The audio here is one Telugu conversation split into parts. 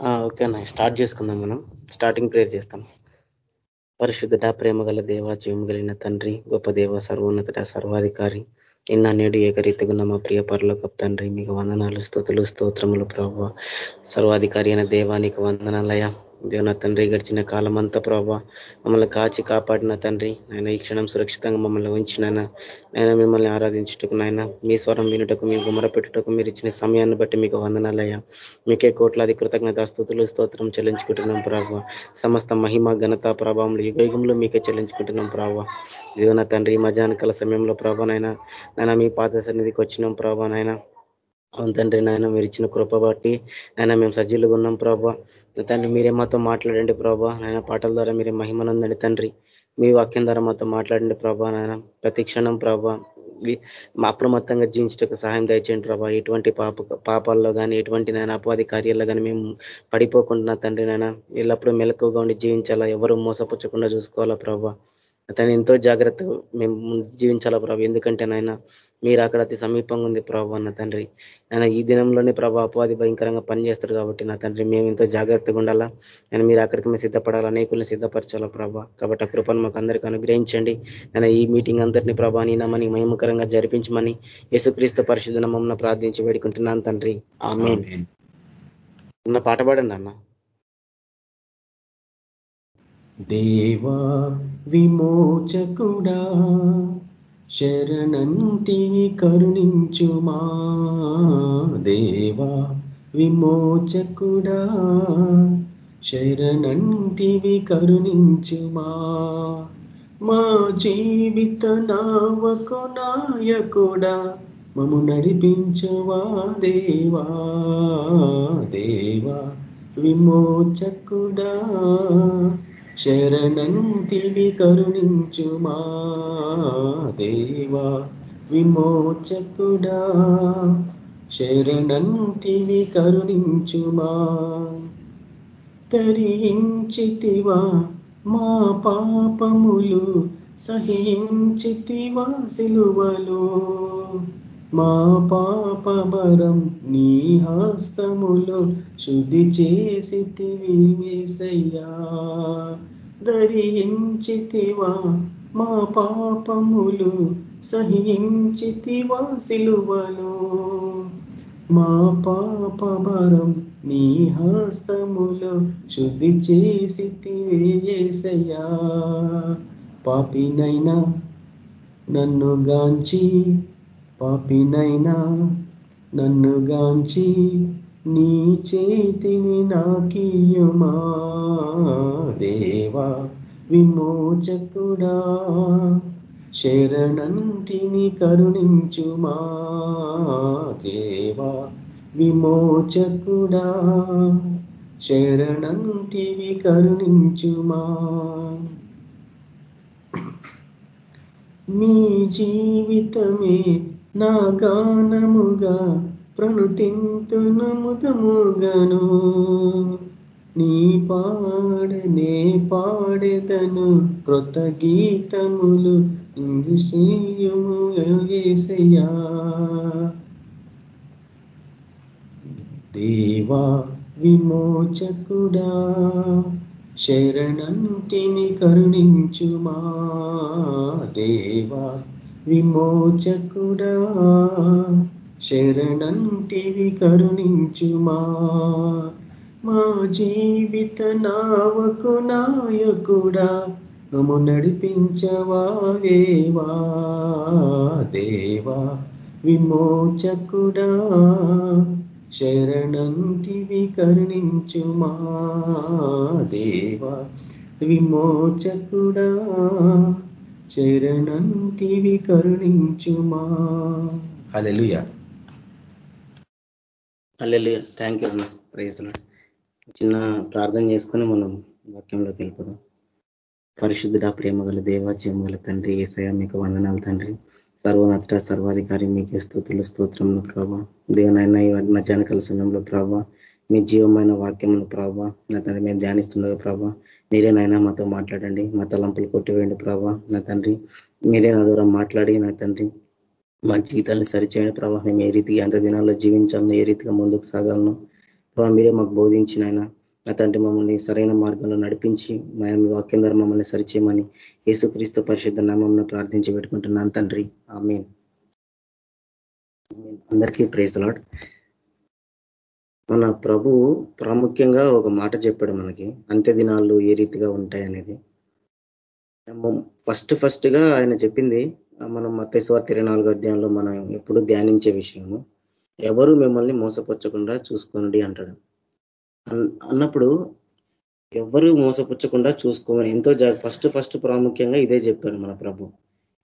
ఓకే అన్న స్టార్ట్ చేసుకుందాం మనం. స్టార్టింగ్ ప్రేర్ చేస్తాం. పరిశుద్ధుడ ప్రేమ గల దేవ జీవం కలిగిన తండ్రి గొప్ప దేవ సర్వోన్నత సర్వాధికారి నిన్న నేడు ఏకరీతిగా మా ప్రియ పరులకు తండ్రి మీకు వందనాలు స్థుతులు స్తోత్రములు ప్రభావ సర్వాధికారి అయిన దేవానికి వందనాలయ దేవన తండ్రి గడిచిన కాలం అంతా ప్రభావ మమ్మల్ని కాచి కాపాడిన తండ్రి. ఆయన ఈ క్షణం సురక్షితంగా మమ్మల్ని ఉంచినాయన నేను మిమ్మల్ని ఆరాధించుటకు నాయన మీ స్వరం వినుటకు మీ గుమరపెట్టుటకు మీరు ఇచ్చిన సమయాన్ని బట్టి మీకు వందనాలయ్యా. మీకే కోట్లాది కృతజ్ఞత స్థుతులు స్తోత్రం చెల్లించుకుంటున్నాం ప్రభావ సమస్త మహిమ ఘనత ప్రభావం యుగయుగంలో మీకే చెల్లించుకుంటున్నాం ప్రభావ దేవన తండ్రి మధ్యాహ్నకాల సమయంలో ప్రభానైనా నైనా మీ పాత సన్నిధికి వచ్చినాం ప్రభానైనా అవును తండ్రి నాయన మీరు ఇచ్చిన కృప బట్టి ఆయన మేము సజ్జీలుగా ఉన్నాం ప్రభా. తండ్రి మీరే మాతో మాట్లాడండి ప్రభా. నాయన పాటల ద్వారా మీరే మహిమనందండి తండ్రి. మీ వాక్యం ద్వారా మాతో మాట్లాడండి ప్రభా నాయన. ప్రతి క్షణం ప్రభా అప్రమత్తంగా జీవించటకు సహాయం దయచేయండి ప్రభా. ఎటువంటి పాప పాపాల్లో కానీ ఎటువంటి నాయన అపవాది కార్యాల్లో కానీ మేము పడిపోకుండా తండ్రి నాయన ఎల్లప్పుడూ మెలకుగా ఉండి జీవించాలా? ఎవరు మోసపుచ్చకుండా చూసుకోవాలా ప్రభా? అతను ఎంతో జాగ్రత్త మేము జీవించాలా ప్రభావ ఎందుకంటే నాయన మీరు అక్కడ అతి సమీపంగా ఉంది ప్రభావ అన్న తండ్రి. ఆయన ఈ దినంలోనే ప్రభావ అపవాది భయంకరంగా పనిచేస్తారు కాబట్టి నా తండ్రి మేము ఎంతో జాగ్రత్తగా ఉండాలా? నేను మీరు అక్కడికి మేము సిద్ధపడాలా? అనేకుల్ని సిద్ధపరచాలా ప్రభా? కాబట్టి ఆ కృపను మాకు అందరికీ అనుగ్రహించండి. నేను ఈ మీటింగ్ అందరినీ ప్రభా నీనమని మహిమకరంగా జరిపించమని యేసుక్రీస్తు పరిశుద్ధ మమ్మల్ని ప్రార్థించి వేడుకుంటున్నాను తండ్రి. ఆమె అన్న పాట పాడండి అన్న. దేవా విమోచకుడా శరణంతివి కరుణించుమా. దేవా విమోచకుడా శరణంతివి కరుణించుమా. మా జీవిత నావకు నాయకుడా మము నడిపించువా దేవా. దేవా విమోచకుడా శరణంతివి కరుణించుమా దేవా విమోచకుడా. శరణంతివి కరుణించుమా కరించితివా మా పాపములు సహించితివా సిలువలో. మా పాపభరం నీ హస్తములో శుద్ధి చేసి వేసయ్యా ధరించితివా మా పాపములు సహించితివా సిలువలో. మా పాపభరం నీ హస్తములో శుద్ధి చేసితివేసయ్యా పాపినైనా నన్ను గాంచి పాపినైనా నన్ను గాంచి నీ చేతిని నాకీయుమా దేవా విమోచకుడా శరణంటిని కరుణించుమా? దేవా విమోచకుడా శరణంటివి కరుణించుమా? నీ జీవితమే నా గానముగా ప్రణుతింతునముదముగను నీ పాడనే పాడెదను కృత గీతములు ఇందుశీయము దేవా విమోచకుడా శరణంటిని కరుణించుమా. దేవా విమోచకుడా శరణంటివి కరుణించుమా. మా జీవిత నావకు నాయకుడా మము నడిపించవా దేవా. దేవా విమోచకుడా శరణంటివి కరుణించుమా. దేవా విమోచకుడా శరణంటివి కరుణించుమా. హలెలుయ అల్లెలు థ్యాంక్ యూ అన్న ప్రైజ్ చిన్న ప్రార్థన చేసుకొని మనం వాక్యంలోకి వెళ్ళిపోదాం. పరిశుద్ధుడ ప్రేమ గల దేవాచయం గల తండ్రి ఏసయ మీకు వందనాలు తండ్రి. సర్వనత్ర సర్వాధికారి మీకే స్థుతులు స్తోత్రములు ప్రభా. దేవనైనా ఈ మధ్యాహ్నకాల సమయంలో ప్రభా మీ జీవమైన వాక్యమును ప్రభా నా తండ్రి మేము ధ్యానిస్తుండగా ప్రభా మీరే నాయన మాతో మాట్లాడండి. మా తలంపులు కొట్టివేయండి ప్రభా. నా తండ్రి మీరే నా దూరం మాట్లాడి నా తండ్రి మా జీవితాన్ని సరిచేయండి ప్రభా. మేము ఏ రీతిగా ఎంత దినాల్లో జీవించాలను ఏ రీతిగా ముందుకు సాగాలను ప్రభావ మీరే మాకు బోధించిన ఆయన నా తండ్రి మమ్మల్ని సరైన మార్గంలో నడిపించి మేము వాక్యం ద్వారా మమ్మల్ని సరిచేయమని యేసుక్రీస్తు పరిశుద్ధ నామంలో ప్రార్థించి పెట్టుకుంటున్నాను తండ్రి. ఆమెన్. అందరికీ ప్రేజ్ లాడ్ మన ప్రభు ప్రాముఖ్యంగా ఒక మాట చెప్పాడు మనకి అంత్య దినాలు ఏ రీతిగా ఉంటాయి అనేది. ఫస్ట్ ఫస్ట్గా ఆయన చెప్పింది మనం మత్తేశ్వర ఇరవై నాలుగో అధ్యాయంలో మనం ఎప్పుడు ధ్యానించే విషయము ఎవరు మిమ్మల్ని మోసపరచకుండా చూసుకోండి అంటాడు. అన్నప్పుడు ఎవరు మోసపుచ్చకుండా చూసుకోమని ఎంతో ఫస్ట్ ఫస్ట్ ప్రాముఖ్యంగా ఇదే చెప్పారు మన ప్రభు.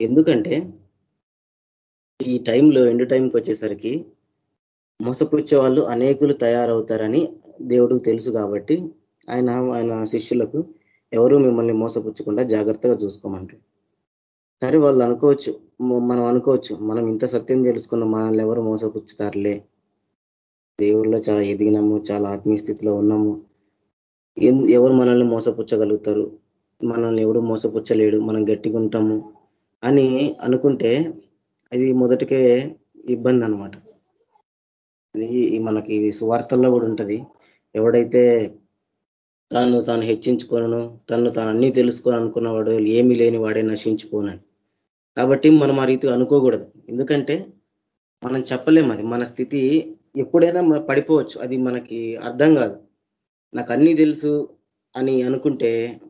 ఎందుకంటే ఈ టైంలో ఎండు టైంకి వచ్చేసరికి మోసపుచ్చే వాళ్ళు అనేకులు తయారవుతారని దేవుడికి తెలుసు కాబట్టి ఆయన ఆయన శిష్యులకు ఎవరు మిమ్మల్ని మోసపుచ్చకుండా జాగ్రత్తగా చూసుకోమంటారు సరే వాళ్ళు అనుకోవచ్చు మనం అనుకోవచ్చు మనం ఇంత సత్యం తెలుసుకున్న మనల్ని ఎవరు మోసపుచ్చుతారులే. దేవుళ్ళలో చాలా ఎదిగినాము చాలా ఆత్మీయ స్థితిలో ఉన్నాము. ఎవరు మనల్ని మోసపుచ్చగలుగుతారు? మనల్ని ఎవడు మోసపుచ్చలేడు? మనం గట్టిగా ఉంటాము అని అనుకుంటే అది మొదటికే ఇబ్బంది అనమాట మనకి సువార్తల్లో కూడా ఉంటది. ఎవడైతే తను తాను హెచ్చించుకోను తను తాను అన్ని తెలుసుకొని అనుకున్నవాడు ఏమీ లేని వాడే నశించుకోనని కాబట్టి మనం ఆ రీతి అనుకోకూడదు. ఎందుకంటే మనం చెప్పలేం అది. మన స్థితి ఎప్పుడైనా పడిపోవచ్చు. అది మనకి అర్థం కాదు. నాకు అన్ని తెలుసు అని అనుకుంటే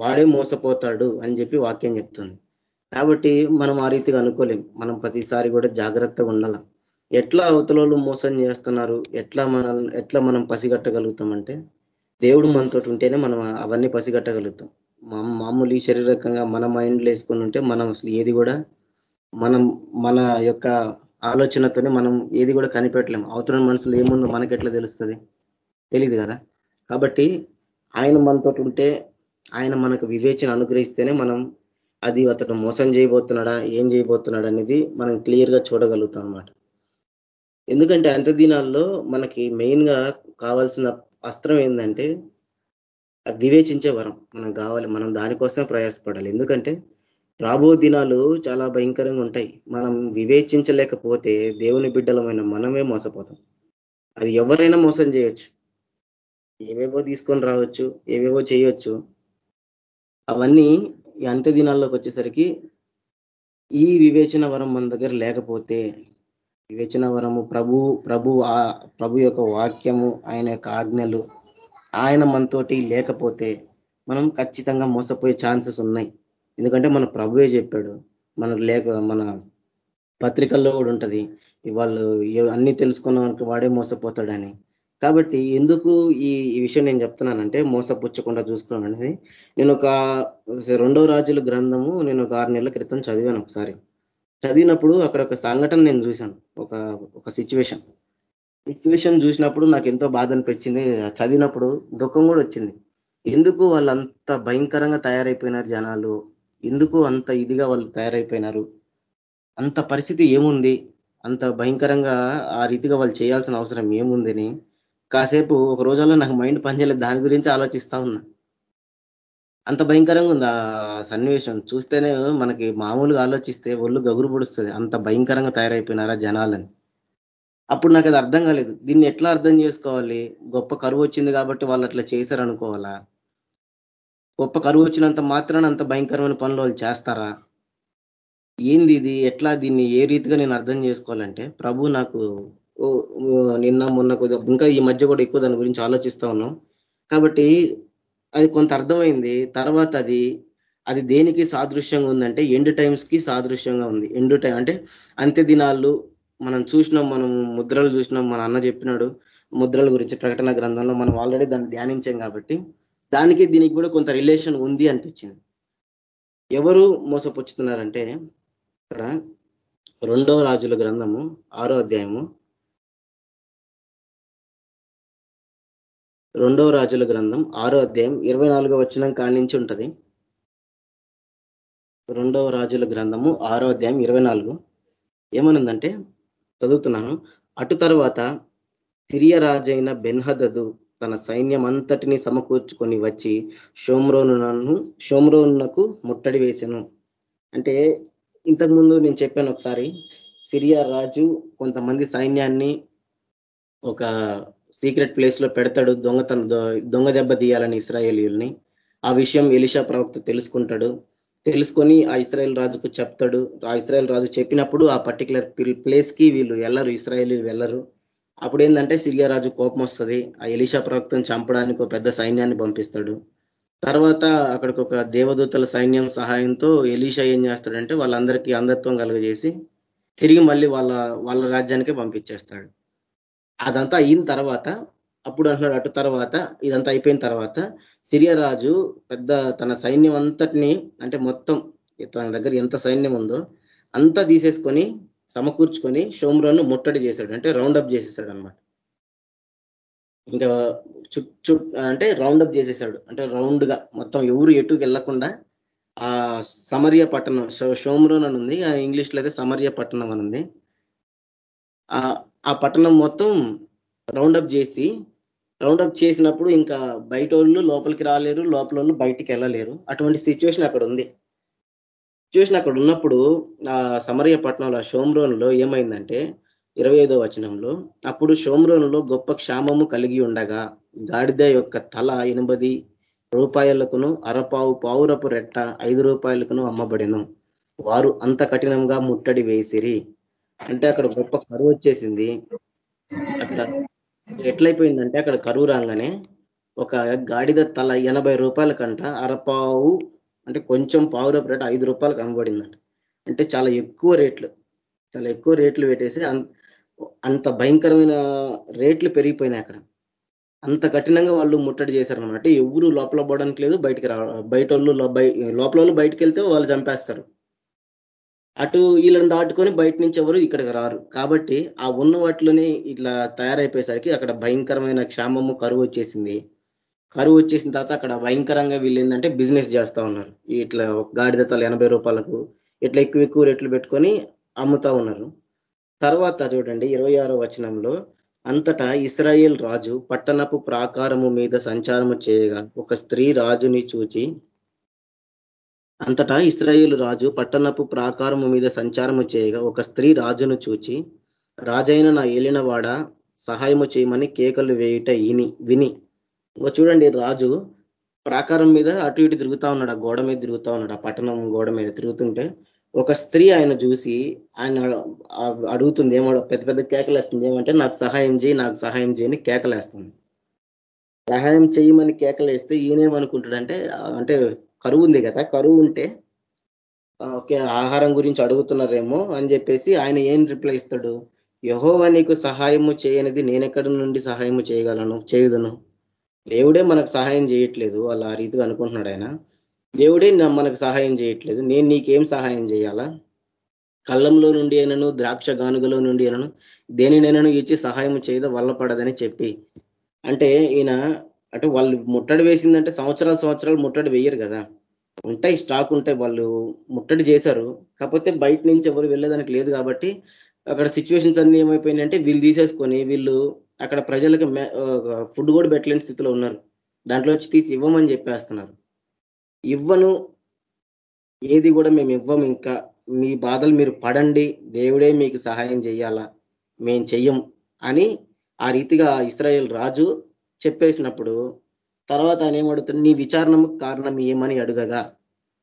వాడే మోసపోతాడు అని చెప్పి వాక్యం చెప్తుంది. కాబట్టి మనం ఆ రీతిగా అనుకోలేం. మనం ప్రతిసారి కూడా జాగ్రత్తగా ఉండాలి. ఎట్లా అవతలలో మోసం చేస్తున్నారు? ఎట్లా మన ఎట్లా మనం పసిగట్టగలుగుతామంటే దేవుడు మనతో ఉంటేనే మనం అవన్నీ పసిగట్టగలుగుతాం. మామూలు ఈ శరీరకంగా మన మైండ్లో వేసుకొని ఉంటే మనం అసలు ఏది కూడా మనం మన యొక్క ఆలోచనతోనే మనం ఏది కూడా కనిపెట్టలేము అవతల మనుషులు ఏముందో మనకి ఎట్లా తెలుస్తుంది? తెలియదు కదా? కాబట్టి ఆయన మనతో ఉంటే ఆయన మనకు వివేచన అనుగ్రహిస్తేనే మనం అది అతను మోసం చేయబోతున్నాడా ఏం చేయబోతున్నాడు అనేది మనం క్లియర్గా చూడగలుగుతాం అనమాట ఎందుకంటే అంత దినాల్లో మనకి మెయిన్గా కావాల్సిన అస్త్రం ఏంటంటే వివేచించే వరం మనం కావాలి మనం దానికోసమే ప్రయాసపడాలి. ఎందుకంటే రాబో దినాలు చాలా భయంకరంగా ఉంటాయి. మనం వివేచించలేకపోతే దేవుని బిడ్డలమైన మనమే మోసపోతాం. అది ఎవరైనా మోసం చేయొచ్చు. ఏవేవో తీసుకొని రావచ్చు ఏవేవో చేయొచ్చు. అవన్నీ ఈ అంత్య దినాల్లోకి వచ్చేసరికి ఈ వివేచన వరం మన దగ్గర లేకపోతే వివేచన వరము ప్రభు ప్రభు ప్రభు యొక్క వాక్యము ఆయన యొక్క ఆజ్ఞలు ఆయన మనతోటి లేకపోతే మనం ఖచ్చితంగా మోసపోయే ఛాన్సెస్ ఉన్నాయి. ఎందుకంటే మన ప్రభువే చెప్పాడు మన లేక మన పత్రికల్లో కూడా ఉంటుంది వాళ్ళు అన్ని తెలుసుకున్న వాడే మోసపోతాడని. కాబట్టి ఎందుకు ఈ విషయం నేను చెప్తున్నానంటే మోసపుచ్చకుండా చూసుకోవడం అనేది. నేను ఒక రెండో రాజుల గ్రంథము నేను ఒక ఆరు నెలల క్రితం చదివాను ఒకసారి. చదివినప్పుడు అక్కడ ఒక సంఘటన నేను చూశాను. ఒక ఒక సిచ్యువేషన్ సిచ్యువేషన్ చూసినప్పుడు నాకు ఎంతో బాధ అనిపించింది. చదివినప్పుడు దుఃఖం కూడా వచ్చింది. ఎందుకు వాళ్ళంత భయంకరంగా తయారైపోయినారు జనాలు? ఎందుకు అంత ఇదిగా వాళ్ళు తయారైపోయినారు? అంత పరిస్థితి ఏముంది? అంత భయంకరంగా ఆ రీతిగా వాళ్ళు చేయాల్సిన అవసరం ఏముందని కాసేపు ఒక రోజుల్లో నాకు మైండ్ పనిచేయలేదు. దాని గురించి ఆలోచిస్తా ఉన్నా. అంత భయంకరంగా ఉంది ఆ సన్నివేశం? చూస్తేనే మనకి మామూలుగా ఆలోచిస్తే ఒళ్ళు గగురు పొడుస్తుంది. అంత భయంకరంగా తయారైపోయినారా జనాలని? అప్పుడు నాకు అది అర్థం కాలేదు. దీన్ని ఎట్లా అర్థం చేసుకోవాలి? గొప్ప కరువు వచ్చింది కాబట్టి వాళ్ళు అట్లా చేశారు అనుకోవాలా గొప్ప కరువు వచ్చినంత మాత్రాన అంత భయంకరమైన పనులు వాళ్ళు చేస్తారా? ఏంది ఇది? ఎట్లా దీన్ని ఏ రీతిగా నేను అర్థం చేసుకోవాలంటే ప్రభు నాకు నిన్న మొన్న ఇంకా ఈ మధ్య కూడా ఎక్కువ దాని గురించి ఆలోచిస్తా ఉన్నాం. కాబట్టి అది కొంత అర్థమైంది. తర్వాత అది అది దేనికి సాదృశ్యంగా ఉందంటే ఎండ్ టైమ్స్కి సాదృశ్యంగా ఉంది. ఎండు టైం అంటే అంత్య దినాలు మనం చూసినాం మనం ముద్రలు చూసినాం మన అన్న చెప్పినాడు ముద్రల గురించి ప్రకటన గ్రంథంలో మనం ఆల్రెడీ దాన్ని ధ్యానించాం కాబట్టి దానికి దీనికి కూడా కొంత రిలేషన్ ఉంది అనిపించింది. ఎవరు మోసపుచ్చుతున్నారంటే ఇక్కడ రెండవ రాజుల గ్రంథము ఆరో అధ్యాయము రెండవ రాజుల గ్రంథం ఆరో అధ్యాయం ఇరవై నాలుగో వచనం కాణించి ఉంటుంది. రెండవ రాజుల గ్రంథము ఆరో అధ్యాయం ఇరవై నాలుగు. ఏమనుందంటే చదువుతున్నాను. అటు తర్వాత సిరియ రాజైన బెన్హదదు తన సైన్యం అంతటిని సమకూర్చుకొని వచ్చి షోమ్రోను షోమ్రోనునకు ముట్టడి వేశాను అంటే ఇంతకుముందు నేను చెప్పాను ఒకసారి సిరియా రాజు కొంతమంది సైన్యాన్ని ఒక సీక్రెట్ ప్లేస్లో పెడతాడు దొంగతన దొంగ దెబ్బ తీయాలని ఇస్రాయేలీల్ని. ఆ విషయం ఎలిషా ప్రవక్త తెలుసుకుంటాడు. తెలుసుకొని ఆ ఇస్రాయల్ రాజుకు చెప్తాడు. ఆ ఇస్రాయల్ రాజు చెప్పినప్పుడు ఆ పర్టికులర్ ప్లేస్కి వీళ్ళు వెళ్ళరు ఇస్రాయేల్ వెళ్ళరు. అప్పుడు ఏంటంటే సిరియా రాజు కోపం వస్తుంది. ఆ ఎలిషా ప్రవక్తను చంపడానికి ఒక పెద్ద సైన్యాన్ని పంపిస్తాడు. తర్వాత అక్కడికి ఒక దేవదూతల సైన్యం సహాయంతో ఎలీషా ఏం చేస్తాడంటే వాళ్ళందరికీ అంధత్వం కలుగజేసి తిరిగి మళ్ళీ వాళ్ళ వాళ్ళ రాజ్యానికే పంపించేస్తాడు. అదంతా అయిన తర్వాత అప్పుడు అంటున్నాడు అటు తర్వాత ఇదంతా అయిపోయిన తర్వాత సిరియరాజు పెద్ద తన సైన్యం అంతటిని అంటే మొత్తం తన దగ్గర ఎంత సైన్యం ఉందో అంతా తీసేసుకొని సమకూర్చుకొని షోమ్రోను ముట్టడి చేశాడు. అంటే రౌండప్ చేసేసాడు అనమాట ఇంకా చుట్టూ అంటే రౌండప్ చేసేసాడు. అంటే రౌండ్గా మొత్తం ఎవరు ఎటు వెళ్ళకుండా ఆ సమర్య పట్టణం షోమ్రోన్ అని ఉంది. ఇంగ్లీష్లో అయితే సమర్య పట్టణం అని ఉంది. ఆ పట్టణం మొత్తం రౌండప్ చేసి రౌండప్ చేసినప్పుడు ఇంకా బయట వాళ్ళు లోపలికి రాలేరు లోపల వాళ్ళు బయటికి వెళ్ళలేరు. అటువంటి సిచ్యువేషన్ అక్కడ ఉంది. సిచ్యువేషన్ అక్కడ ఉన్నప్పుడు ఆ సమరయ్య పట్టణంలో షోమ్రోన్లో ఏమైందంటే ఇరవై ఐదో వచనంలో అప్పుడు షోమ్రోన్లో గొప్ప క్షామము కలిగి ఉండగా గాడిద యొక్క తల ఎనిమిది రూపాయలకును అరపావు పావురపు రెట్ట ఐదు రూపాయలకును అమ్మబడిను. వారు అంత కఠినంగా ముట్టడి వేసిరి. అంటే అక్కడ గొప్ప కరువు వచ్చేసింది. అక్కడ ఎట్లయిపోయిందంటే అక్కడ కరువు రాగానే ఒక గాడిద తల ఎనభై రూపాయల కంట అరపావు అంటే కొంచెం పావురపు రేట్ ఐదు రూపాయలకు అమ్మబడిందంట. అంటే చాలా ఎక్కువ రేట్లు చాలా ఎక్కువ రేట్లు పెట్టేసి అంత భయంకరమైన రేట్లు పెరిగిపోయినాయి అక్కడ. అంత కఠినంగా వాళ్ళు ముట్టడి చేశారనమాట ఎవరు లోపల పోవడానికి లేదు బయటికి రా బయట వాళ్ళు లోపల వాళ్ళు బయటకు వెళ్తే వాళ్ళు చంపేస్తారు. అటు వీళ్ళని దాటుకొని బయట నుంచి ఎవరు ఇక్కడికి రారు. కాబట్టి ఆ ఉన్న వాటిలోనే ఇట్లా తయారైపోయేసరికి అక్కడ భయంకరమైన క్షామము కరువు వచ్చేసింది. కరువు వచ్చేసిన తర్వాత అక్కడ భయంకరంగా వీళ్ళు ఏంటంటే బిజినెస్ చేస్తూ ఉన్నారు. ఇట్లా గాడిద తల ఎనభై రూపాయలకు ఇట్లా ఎక్కువ ఎక్కువ రేట్లు పెట్టుకొని అమ్ముతా ఉన్నారు. తర్వాత చూడండి ఇరవై ఆరో వచనంలో అంతటా ఇస్రాయేల్ రాజు పట్టణపు ప్రాకారము మీద సంచారము చేయగా ఒక స్త్రీ రాజుని చూచి అంతటా ఇస్రాయేల్ రాజు పట్టణపు ప్రాకారము మీద సంచారము చేయగా ఒక స్త్రీ రాజును చూచి రాజైన నా ఏలినవాడ సహాయము చేయమని కేకలు వేయుట ఇని విని. చూడండి రాజు ప్రాకారం మీద అటు ఇటు తిరుగుతా ఉన్నాడు ఆ గోడ మీద తిరుగుతా ఉన్నాడు ఆ పట్టణం గోడ మీద తిరుగుతుంటే ఒక స్త్రీ ఆయన చూసి ఆయన అడుగుతుంది ఏమో పెద్ద పెద్ద కేకలేస్తుంది ఏమంటే నాకు సహాయం చేయి నాకు సహాయం చేయని కేకలేస్తుంది సహాయం చేయమని కేకలేస్తే ఈయనేమనుకుంటాడంటే అంటే కరువు ఉంది కదా కరువు ఉంటే ఓకే ఆహారం గురించి అడుగుతున్నారేమో అని చెప్పేసి ఆయన ఏం రిప్లై ఇస్తాడు? యహోవా నీకు సహాయము చేయనిది నేనెక్కడి నుండి సహాయము చేయగలను చేయుదును? దేవుడే మనకు సహాయం చేయట్లేదు వాళ్ళు ఆ రీతిగా అనుకుంటున్నాడు ఆయన. దేవుడే మనకు సహాయం చేయట్లేదు నేను నీకేం సహాయం చేయాలా? కళ్ళంలో నుండి అయినను ద్రాక్ష గానుగలో నుండి అయినను దేనినైనాను ఇచ్చి సహాయం చేయద వల్లపడదని చెప్పి. అంటే ఈయన అంటే వాళ్ళు ముట్టడి వేసిందంటే సంవత్సరాలు సంవత్సరాలు ముట్టడి వేయరు కదా. ఉంటాయి స్టాక్ ఉంటాయి వాళ్ళు ముట్టడి చేశారు. కాకపోతే బయట నుంచి ఎవరు వెళ్ళేదానికి లేదు కాబట్టి అక్కడ సిచ్యువేషన్స్ అన్ని ఏమైపోయినాయంటే వీళ్ళు తీసేసుకొని వీళ్ళు అక్కడ ప్రజలకు ఫుడ్ కూడా పెట్టలేని స్థితిలో ఉన్నారు. దాంట్లో వచ్చి తీసి ఇవ్వమని చెప్పేస్తున్నారు. ఇవ్వను ఏది కూడా మేము ఇవ్వం ఇంకా మీ బాధలు మీరు పడండి దేవుడే మీకు సహాయం చేయాలా మేము చెయ్యం అని ఆ రీతిగా ఇస్రాయేల్ రాజు చెప్పేసినప్పుడు తర్వాత ఆయన ఏమడుగుతుంది నీ విచారణకు కారణం ఏమని అడుగగా?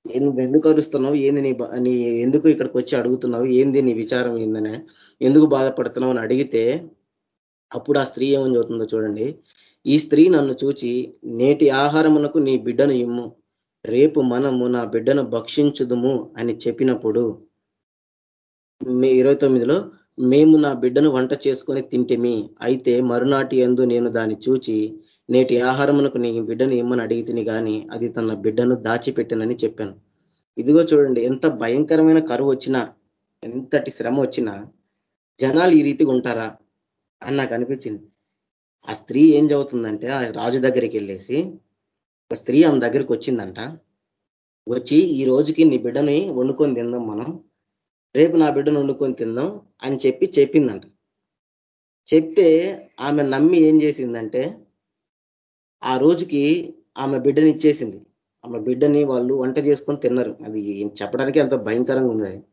నువ్వు ఎందుకు అరుస్తున్నావు? ఏంది నీ నీ ఎందుకు ఇక్కడికి వచ్చి అడుగుతున్నావు? ఏంది నీ విచారం ఏందని ఎందుకు బాధపడుతున్నావు? అని అడిగితే అప్పుడు ఆ స్త్రీ ఏమని చదువుతుందో చూడండి. ఈ స్త్రీ నన్ను చూచి నేటి ఆహారమునకు నీ బిడ్డను ఇమ్ము. రేపు మనము నా బిడ్డను భక్షించుదుము అని చెప్పినప్పుడు మే ఇరవై తొమ్మిదిలో మేము నా బిడ్డను వంట చేసుకొని తింటిమి. అయితే మరునాటి ఎందు నేను దాన్ని చూచి నేటి ఆహారమునకు నీ బిడ్డను ఇమ్మని అడిగితిని కానీ అది తన బిడ్డను దాచిపెట్టనని చెప్పాను. ఇదిగో చూడండి ఎంత భయంకరమైన కరువు వచ్చినా ఎంతటి శ్రమ వచ్చినా జనాలు ఈ రీతిగా ఉంటారా అని నాకు అనిపించింది. ఆ స్త్రీ ఏం చదువుతుందంటే ఆ రాజు దగ్గరికి వెళ్ళేసి ఒక స్త్రీ ఆమె దగ్గరికి వచ్చిందంట. వచ్చి ఈ రోజుకి నీ బిడ్డని వండుకొని తిందాం మనం. రేపు నా బిడ్డను వండుకొని తిందాం అని చెప్పి చెప్పిందంట. చెప్తే ఆమె నమ్మి ఏం చేసిందంటే ఆ రోజుకి ఆమె బిడ్డని ఇచ్చేసింది. ఆమె బిడ్డని వాళ్ళు వంట చేసుకొని తిన్నారు. అది చెప్పడానికి అంత భయంకరంగా ఉంది.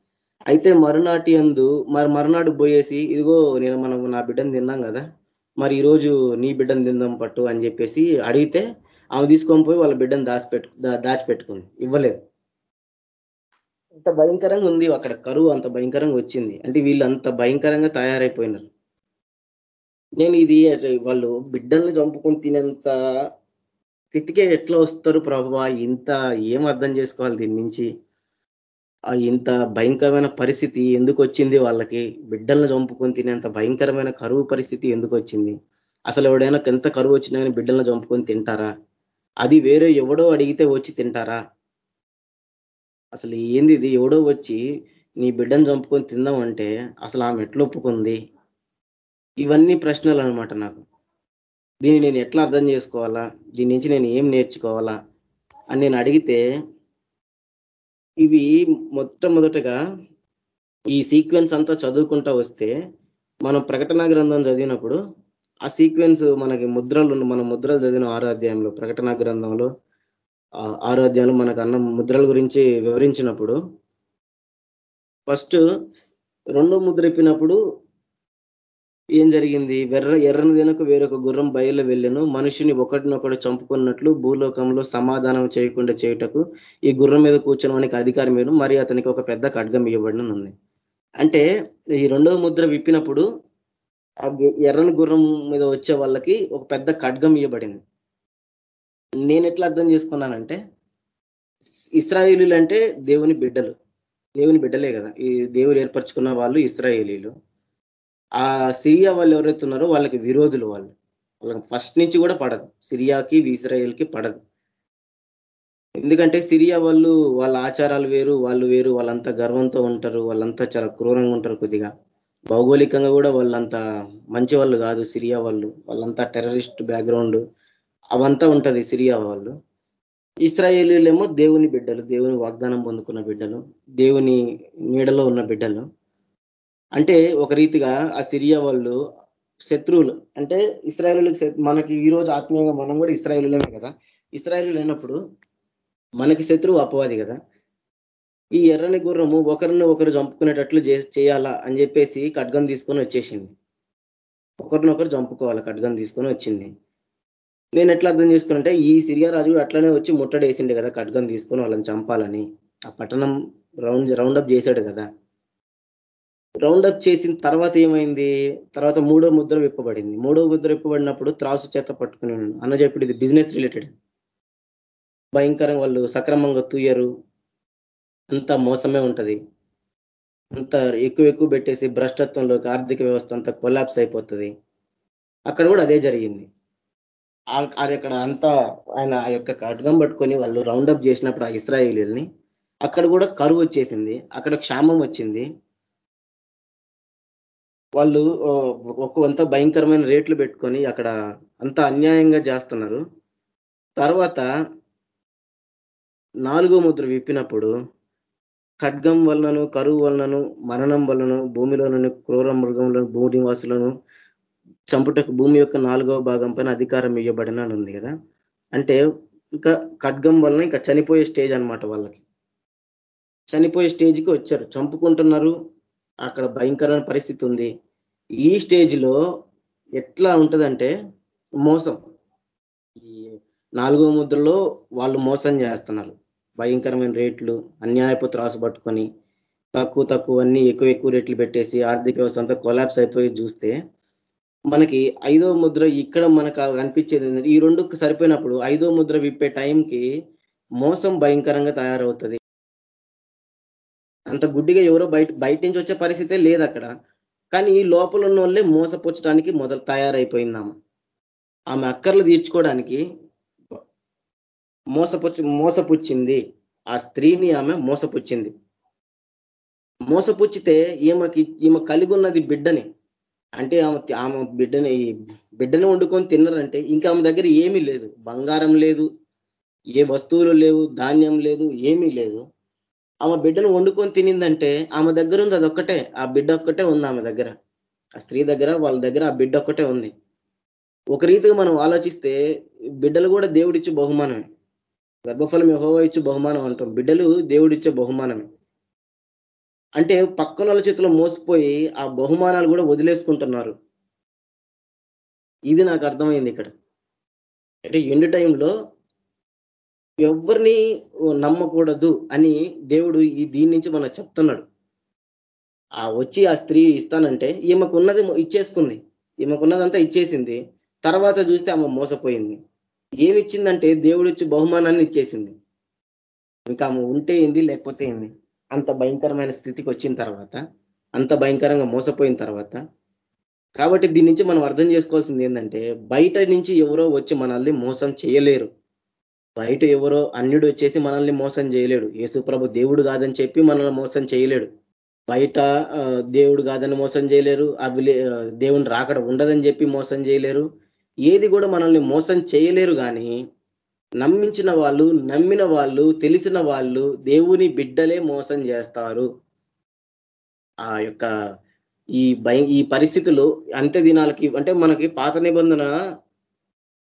అయితే మరునాటి అందు మరి మరునాడు పోయేసి ఇదిగో నేను మనం నా బిడ్డని తిన్నాం కదా మరి ఈరోజు నీ బిడ్డను తిందాం పట్టు అని చెప్పేసి అడిగితే ఆమె తీసుకొని పోయి వాళ్ళ బిడ్డను దాచిపెట్టు దా- దాచిపెట్టుకుంది. ఇవ్వలేదు. అంత భయంకరంగా ఉంది అక్కడ కరువు అంత భయంకరంగా వచ్చింది. అంటే వీళ్ళు అంత భయంకరంగా తయారైపోయినారు. నేను ఇది వాళ్ళు బిడ్డల్ని చంపుకొని తినేంత స్థితికే ఎట్లా వస్తారు ప్రభావ ఇంత ఏం అర్థం చేసుకోవాలి దీని నుంచి? ఇంత భయంకరమైన పరిస్థితి ఎందుకు వచ్చింది వాళ్ళకి? బిడ్డలను చంపుకొని తినేంత భయంకరమైన కరువు పరిస్థితి ఎందుకు వచ్చింది? అసలు ఎవడైనా ఎంత కరువు వచ్చినా కానీ బిడ్డలను చంపుకొని తింటారా? అది వేరే ఎవడో అడిగితే వచ్చి తింటారా? అసలు ఏంది ఇది? ఎవడో వచ్చి నీ బిడ్డను చంపుకొని తిందామంటే అసలు ఆమె ఎట్లా ఒప్పుకుంది? ఇవన్నీ ప్రశ్నలు అనమాట నాకు. దీన్ని నేను ఎట్లా అర్థం చేసుకోవాలా? దీని నుంచి నేను ఏం నేర్చుకోవాలా? అని నేను అడిగితే ఇవి మొట్టమొదటగా ఈ సీక్వెన్స్ అంతా చదువుకుంటా వస్తే మనం ప్రకటన గ్రంథం చదివినప్పుడు ఆ సీక్వెన్స్ మనకి ముద్రలు మన ముద్రలు చదివిన ఆరాధ్యాయంలో ప్రకటన గ్రంథంలో ఆ మనకు అన్న ముద్రల గురించి వివరించినప్పుడు ఫస్ట్ రెండో ముద్ర ఇప్పినప్పుడు ఏం జరిగింది? వెర్ర ఎర్రని దినకు వేరొక గుర్రం బయలు వెళ్ళను. మనిషిని ఒకటినొకడు చంపుకున్నట్లు భూలోకంలో సమాధానం చేయకుండా చేయుటకు ఈ గుర్రం మీద కూర్చొని వానికి అధికారం ఇవ్వను మరి అతనికి ఒక పెద్ద ఖడ్గం ఇవ్వబడిన ఉంది అంటే ఈ రెండవ ముద్ర విప్పినప్పుడు ఆ ఎర్రని గుర్రం మీద వచ్చే వాళ్ళకి ఒక పెద్ద ఖడ్గం ఇవ్వబడింది. నేను ఎట్లా అర్థం చేసుకున్నానంటే ఇస్రాయేలీలు అంటే దేవుని బిడ్డలు. దేవుని బిడ్డలే కదా. ఈ దేవుడు ఏర్పరచుకున్న వాళ్ళు ఇస్రాయేలీలు. ఆ సిరియా వాళ్ళు ఎవరైతే ఉన్నారో వాళ్ళకి విరోధులు వాళ్ళు. వాళ్ళకి ఫస్ట్ నుంచి కూడా పడదు. సిరియాకి ఇస్రాయేల్కి పడదు. ఎందుకంటే సిరియా వాళ్ళు వాళ్ళ ఆచారాలు వేరు వాళ్ళు వేరు వాళ్ళంతా గర్వంతో ఉంటారు వాళ్ళంతా చాలా క్రూరంగా ఉంటారు కొద్దిగా. భౌగోళికంగా కూడా వాళ్ళంతా మంచి వాళ్ళు కాదు సిరియా వాళ్ళు. వాళ్ళంతా టెర్రరిస్ట్ బ్యాక్గ్రౌండ్. అవంతా ఉంటది సిరియా వాళ్ళు. ఇస్రాయేలీలేమో దేవుని బిడ్డలు దేవుని వాగ్దానం పొందుకున్న బిడ్డలు దేవుని నీడలో ఉన్న బిడ్డలు. అంటే ఒక రీతిగా ఆ సిరియా వాళ్ళు శత్రువులు. అంటే ఇస్రాయేలీలకు మనకి ఈరోజు ఆత్మీయంగా మనం కూడా ఇస్రాయేలీలమే కదా. ఇస్రాయలు అయినప్పుడు మనకి శత్రువు అపవాది కదా. ఈ ఎర్రని గుర్రము ఒకరిని ఒకరు చంపుకునేటట్లు చేయాలా అని చెప్పేసి ఖడ్గం తీసుకొని వచ్చేసింది. ఒకరినొకరు చంపుకోవాలి ఖడ్గం తీసుకొని వచ్చింది. నేను ఎట్లా అర్థం చేసుకున్నంటే ఈ సిరియా రాజు కూడా అట్లనే వచ్చి ముట్టడేసిండే కదా ఖడ్గం తీసుకొని వాళ్ళని చంపాలని. ఆ పట్టణం రౌండ్ రౌండప్ చేశాడు కదా. రౌండప్ చేసిన తర్వాత ఏమైంది? తర్వాత మూడో ముద్ర విప్పబడింది. మూడో ముద్ర విప్పబడినప్పుడు త్రాసు చేత పట్టుకుని అన్న చెప్పిడు ఇది బిజినెస్ రిలేటెడ్ భయంకరంగా వాళ్ళు సక్రమంగా తూయరు అంతా మోసమే ఉంటది. అంత ఎక్కువ ఎక్కువ పెట్టేసి భ్రష్టత్వంలోకి ఆర్థిక వ్యవస్థ అంతా కొలాప్స్ అయిపోతుంది. అక్కడ కూడా అదే జరిగింది. అది అక్కడ అంతా ఆయన ఆ యొక్క ఖడ్గం పట్టుకొని వాళ్ళు రౌండప్ చేసినప్పుడు ఆ ఇస్రాయేలీల్ని అక్కడ కూడా కరువు వచ్చేసింది. అక్కడ క్షామం వచ్చింది. వాళ్ళు ఆ, భయంకరమైన రేట్లు పెట్టుకొని అక్కడ అంత అన్యాయంగా చేస్తున్నారు. తర్వాత నాలుగో ముద్ర విప్పినప్పుడు ఖడ్గం వలనను కరువు వలనను మరణం వలనను భూమిలోనను క్రూర భూ నివాసులను చంపుటకు భూమి యొక్క నాలుగవ భాగం పైన అధికారం ఇవ్వబడిన ఉంది కదా. అంటే ఇంకా ఖడ్గం వలన ఇంకా చనిపోయే స్టేజ్ అన్నమాట వాళ్ళకి. చనిపోయే స్టేజ్కి వచ్చారు. చంపుకుంటున్నారు. అక్కడ భయంకరమైన పరిస్థితి ఉంది. ఈ స్టేజ్లో ఎట్లా ఉంటుందంటే మోసం. ఈ నాలుగో ముద్రలో వాళ్ళు మోసం చేస్తున్నారు. భయంకరమైన రేట్లు అన్యాయపు త్రాసు పట్టుకొని తక్కువ తక్కువ అన్ని ఎక్కువ ఎక్కువ రేట్లు పెట్టేసి ఆర్థిక వ్యవస్థ అంతా కొలాబ్స్ అయిపోయి చూస్తే మనకి ఐదో ముద్ర ఇక్కడ మనకు అనిపించేది ఈ రెండు సరిపోయినప్పుడు ఐదో ముద్ర విప్పే టైంకి మోసం భయంకరంగా తయారవుతుంది. అంత గుడ్డిగా ఎవరో బయట బయట నుంచి వచ్చే పరిస్థితే లేదు అక్కడ. కానీ ఈ లోపల ఉన్న వాళ్ళే మోసపుచ్చడానికి మొదలు తయారైపోయింది ఆమె ఆమె అక్కర్లు తీర్చుకోవడానికి మోసపుచ్చి మోసపుచ్చింది. ఆ స్త్రీని ఆమె మోసపుచ్చింది. మోసపుచ్చితే ఈమెకి ఈమె కలిగి ఉన్నది బిడ్డని అంటే ఆమె ఆమె బిడ్డని బిడ్డను వండుకొని తిన్నారంటే ఇంకా ఆమె దగ్గర ఏమీ లేదు. బంగారం లేదు ఏ వస్తువులు లేవు ధాన్యం లేదు ఏమీ లేదు. ఆమె బిడ్డను వండుకొని తినిందంటే ఆమె దగ్గర ఉంది అదొక్కటే ఆ బిడ్డ ఒక్కటే ఉంది ఆమె దగ్గర. ఆ స్త్రీ దగ్గర వాళ్ళ దగ్గర ఆ బిడ్డ ఒక్కటే ఉంది. ఒక రీతిగా మనం ఆలోచిస్తే బిడ్డలు కూడా దేవుడిచ్చే బహుమానమే. గర్భఫలం యెహోవా ఇచ్చే బహుమానం అంటాం. బిడ్డలు దేవుడిచ్చే బహుమానమే. అంటే పక్కన వాళ్ళ చేతిలో మోసపోయి ఆ బహుమానాలు కూడా వదిలేసుకుంటున్నారు. ఇది నాకు అర్థమైంది ఇక్కడ. అంటే ఎండు టైంలో ఎవరిని నమ్మకూడదు అని దేవుడు ఈ దీని నుంచి మనకు చెప్తున్నాడు. ఆ వచ్చి ఆ స్త్రీ ఇస్తానంటే ఈమెకున్నది ఇచ్చేసుకుంది. ఈమెకున్నదంతా ఇచ్చేసింది. తర్వాత చూస్తే ఆమె మోసపోయింది. ఏమిచ్చిందంటే దేవుడు ఇచ్చి బహుమానాన్ని ఇచ్చేసింది. ఇంకా ఆమె ఉంటే ఏంది లేకపోతే ఏంది? అంత భయంకరమైన స్థితికి వచ్చిన తర్వాత అంత భయంకరంగా మోసపోయిన తర్వాత కాబట్టి దీని నుంచి మనం అర్థం చేసుకోవాల్సింది ఏంటంటే బయట నుంచి ఎవరో వచ్చి మనల్ని మోసం చేయలేరు. బయట ఎవరో అన్యుడు వచ్చేసి మనల్ని మోసం చేయలేడు. యేసుప్రభు దేవుడు కాదని చెప్పి మనల్ని మోసం చేయలేడు. బయట దేవుడు కాదని మోసం చేయలేరు. అవి దేవుని రాకడ ఉండదని చెప్పి మోసం చేయలేరు. ఏది కూడా మనల్ని మోసం చేయలేరు కానీ నమ్మించిన వాళ్ళు నమ్మిన వాళ్ళు తెలిసిన వాళ్ళు దేవుని బిడ్డలే మోసం చేస్తారు. ఆ యొక్క ఈ భయ ఈ పరిస్థితులు అంత్య దినాలకి అంటే మనకి పాత నిబంధన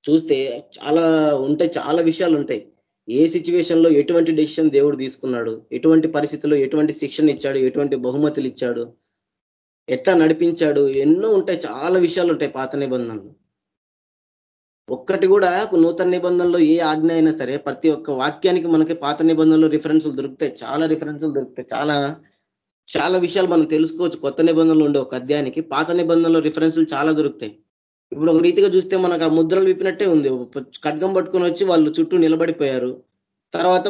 చూస్తే చాలా ఉంటాయి చాలా విషయాలు ఉంటాయి. ఏ సిచ్యువేషన్లో ఎటువంటి డెసిషన్ దేవుడు తీసుకున్నాడు? ఎటువంటి పరిస్థితుల్లో ఎటువంటి శిక్షణ ఇచ్చాడు? ఎటువంటి బహుమతులు ఇచ్చాడు? ఎట్లా నడిపించాడు? ఎన్నో ఉంటాయి చాలా విషయాలు ఉంటాయి పాత నిబంధనలు. ఒక్కటి కూడా నూతన నిబంధనలో ఏ ఆజ్ఞ అయినా సరే ప్రతి ఒక్క వాక్యానికి మనకి పాత నిబంధనలో రిఫరెన్సులు దొరుకుతాయి. చాలా రిఫరెన్సులు దొరుకుతాయి. చాలా చాలా విషయాలు మనం తెలుసుకోవచ్చు. కొత్త నిబంధనలు ఉండే ఒక అధ్యాయానికి పాత నిబంధనలో రిఫరెన్సులు చాలా దొరుకుతాయి. ఇప్పుడు ఒక రీతిగా చూస్తే మనకు ఆ ముద్రలు విప్పినట్టే ఉంది. ఖడ్గం పట్టుకొని వచ్చి వాళ్ళు చుట్టూ నిలబడిపోయారు. తర్వాత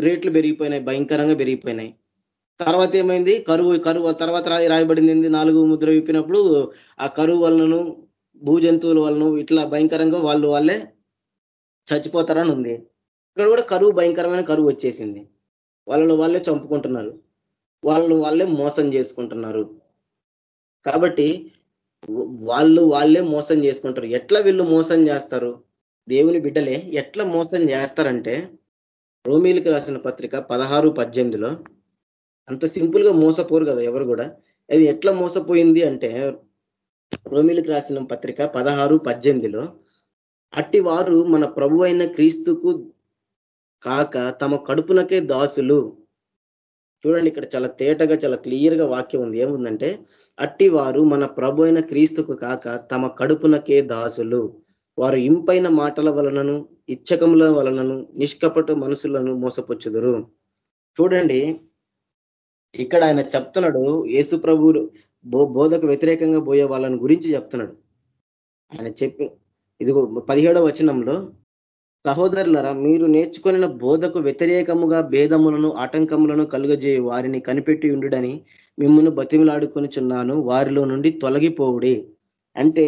రేట్లు పెరిగిపోయినాయి. భయంకరంగా పెరిగిపోయినాయి. తర్వాత ఏమైంది? కరువు కరువు తర్వాత రాయబడింది నాలుగు ముద్ర విప్పినప్పుడు ఆ కరువు వలనను భూ జంతువుల వలన ఇట్లా భయంకరంగా వాళ్ళు వాళ్ళే చచ్చిపోతారని ఉంది. ఇక్కడ కూడా కరువు భయంకరమైన కరువు వచ్చేసింది. వాళ్ళని వాళ్ళే చంపుకుంటున్నారు. వాళ్ళని వాళ్ళే మోసం చేసుకుంటున్నారు. కాబట్టి వాళ్ళు వాళ్ళే మోసం చేసుకుంటారు. ఎట్లా వీళ్ళు మోసం చేస్తారు? దేవుని బిడ్డలే ఎట్లా మోసం చేస్తారంటే రోమీలకు రాసిన పత్రిక పదహారు పద్దెనిమిదిలో అంత సింపుల్గా మోసపోరు కదా ఎవరు కూడా. అది ఎట్లా మోసపోయింది అంటే రోమిలకు రాసిన పత్రిక పదహారు పద్దెనిమిదిలో అట్టి వారు మన ప్రభు అయిన క్రీస్తుకు కాక తమ కడుపునకే దాసులు. చూడండి ఇక్కడ చాలా తేటగా చాలా క్లియర్గా వాక్యం ఉంది. ఏముందంటే అట్టి వారు మన ప్రభు అయిన క్రీస్తుకు కాక తమ కడుపునకే దాసులు. వారు ఇంపైన మాటల వలనను ఇచ్చకముల వలనను నిష్కపట మనసులను మోసపొచ్చుదురు. చూడండి ఇక్కడ ఆయన చెప్తున్నాడు యేసు ప్రభు బోధకు వ్యతిరేకంగా పోయే వాళ్ళని గురించి చెప్తున్నాడు. ఆయన చెప్పి ఇదిగో పదిహేడవ వచనంలో సహోదరులరా మీరు నేర్చుకున్న బోధకు వ్యతిరేకముగా భేదములను ఆటంకములను కలుగజేయ వారిని కనిపెట్టి ఉండుడని మిమ్మల్ని బతిమలాడుకొనిచున్నాను. వారిలో నుండి తొలగిపోవుడి. అంటే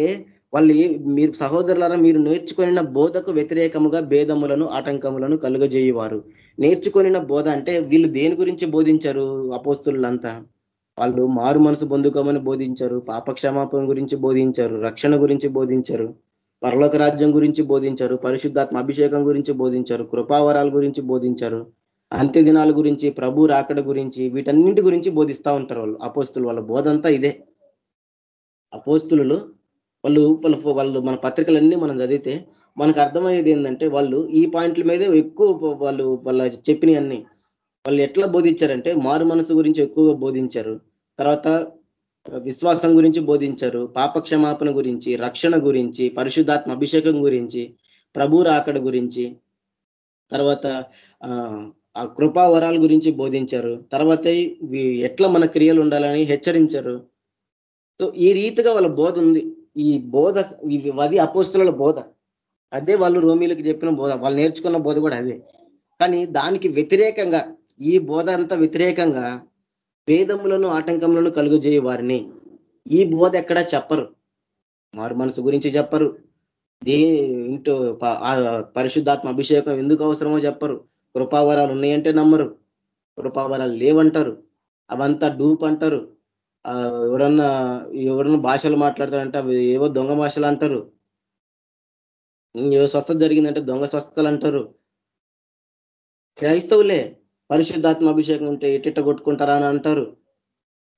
వాళ్ళు మీరు సహోదరులారా మీరు నేర్చుకున్న బోధకు వ్యతిరేకముగా భేదములను ఆటంకములను కలుగజేయవారు. నేర్చుకున్న బోధ అంటే వీళ్ళు దేని గురించి బోధించారు అపోస్తులంతా? వాళ్ళు మారు మనసు పొందుకోమని బోధించారు పాపక్షమాపణ గురించి బోధించారు రక్షణ గురించి బోధించారు పరలోక రాజ్యం గురించి బోధించారు పరిశుద్ధాత్మ అభిషేకం గురించి బోధించారు కృపావరాల గురించి బోధించారు అంత్య దినాల గురించి ప్రభు రాకడ గురించి వీటన్నింటి గురించి బోధిస్తా ఉంటారు వాళ్ళు అపోస్తులు. వాళ్ళ బోధంతా ఇదే. అపోస్తులు వాళ్ళు వాళ్ళు మన పత్రికలన్నీ మనం చదివితే మనకు అర్థమయ్యేది ఏంటంటే వాళ్ళు ఈ పాయింట్ల మీదే ఎక్కువ వాళ్ళు వాళ్ళ చెప్పినవన్నీ వాళ్ళు ఎట్లా బోధించారంటే మారు మనసు గురించి ఎక్కువగా బోధించారు. తర్వాత విశ్వాసం గురించి బోధించారు. పాపక్షమాపణ గురించి రక్షణ గురించి పరిశుద్ధాత్మ అభిషేకం గురించి ప్రభు రాకడ గురించి. తర్వాత ఆ కృపావరాల గురించి బోధించారు. తర్వాత ఎట్లా మన క్రియలు ఉండాలని హెచ్చరించారు. సో ఈ రీతిగా వాళ్ళ బోధ ఉంది. ఈ బోధ అది అపోస్తుల బోధ. అదే వాళ్ళు రోమీలకు చెప్పిన బోధ. వాళ్ళు నేర్చుకున్న బోధ కూడా అదే. కానీ దానికి వ్యతిరేకంగా ఈ బోధ అంతా వ్యతిరేకంగా వేదములను ఆటంకములను కలుగుజేయ వారిని. ఈ బోధ ఎక్కడా చెప్పరు. మారు మనసు గురించి చెప్పరు. దే ఇంటో పరిశుద్ధాత్మ అభిషేకం ఎందుకు అవసరమో చెప్పరు. కృపావరాలు ఉన్నాయంటే నమ్మరు. కృపావరాలు లేవంటారు. అవంతా డూప్ అంటారు. ఎవరన్నా ఎవరన్నా భాషలు మాట్లాడతారంటే అవి ఏవో దొంగ భాషలు అంటారు. ఏవో స్వస్థత జరిగిందంటే దొంగ స్వస్థతలు అంటారు. క్రైస్తవులే పరిశుద్ధాత్మ అభిషేకం ఉంటే ఎట్టిట్ట కొట్టుకుంటారా అని అంటారు.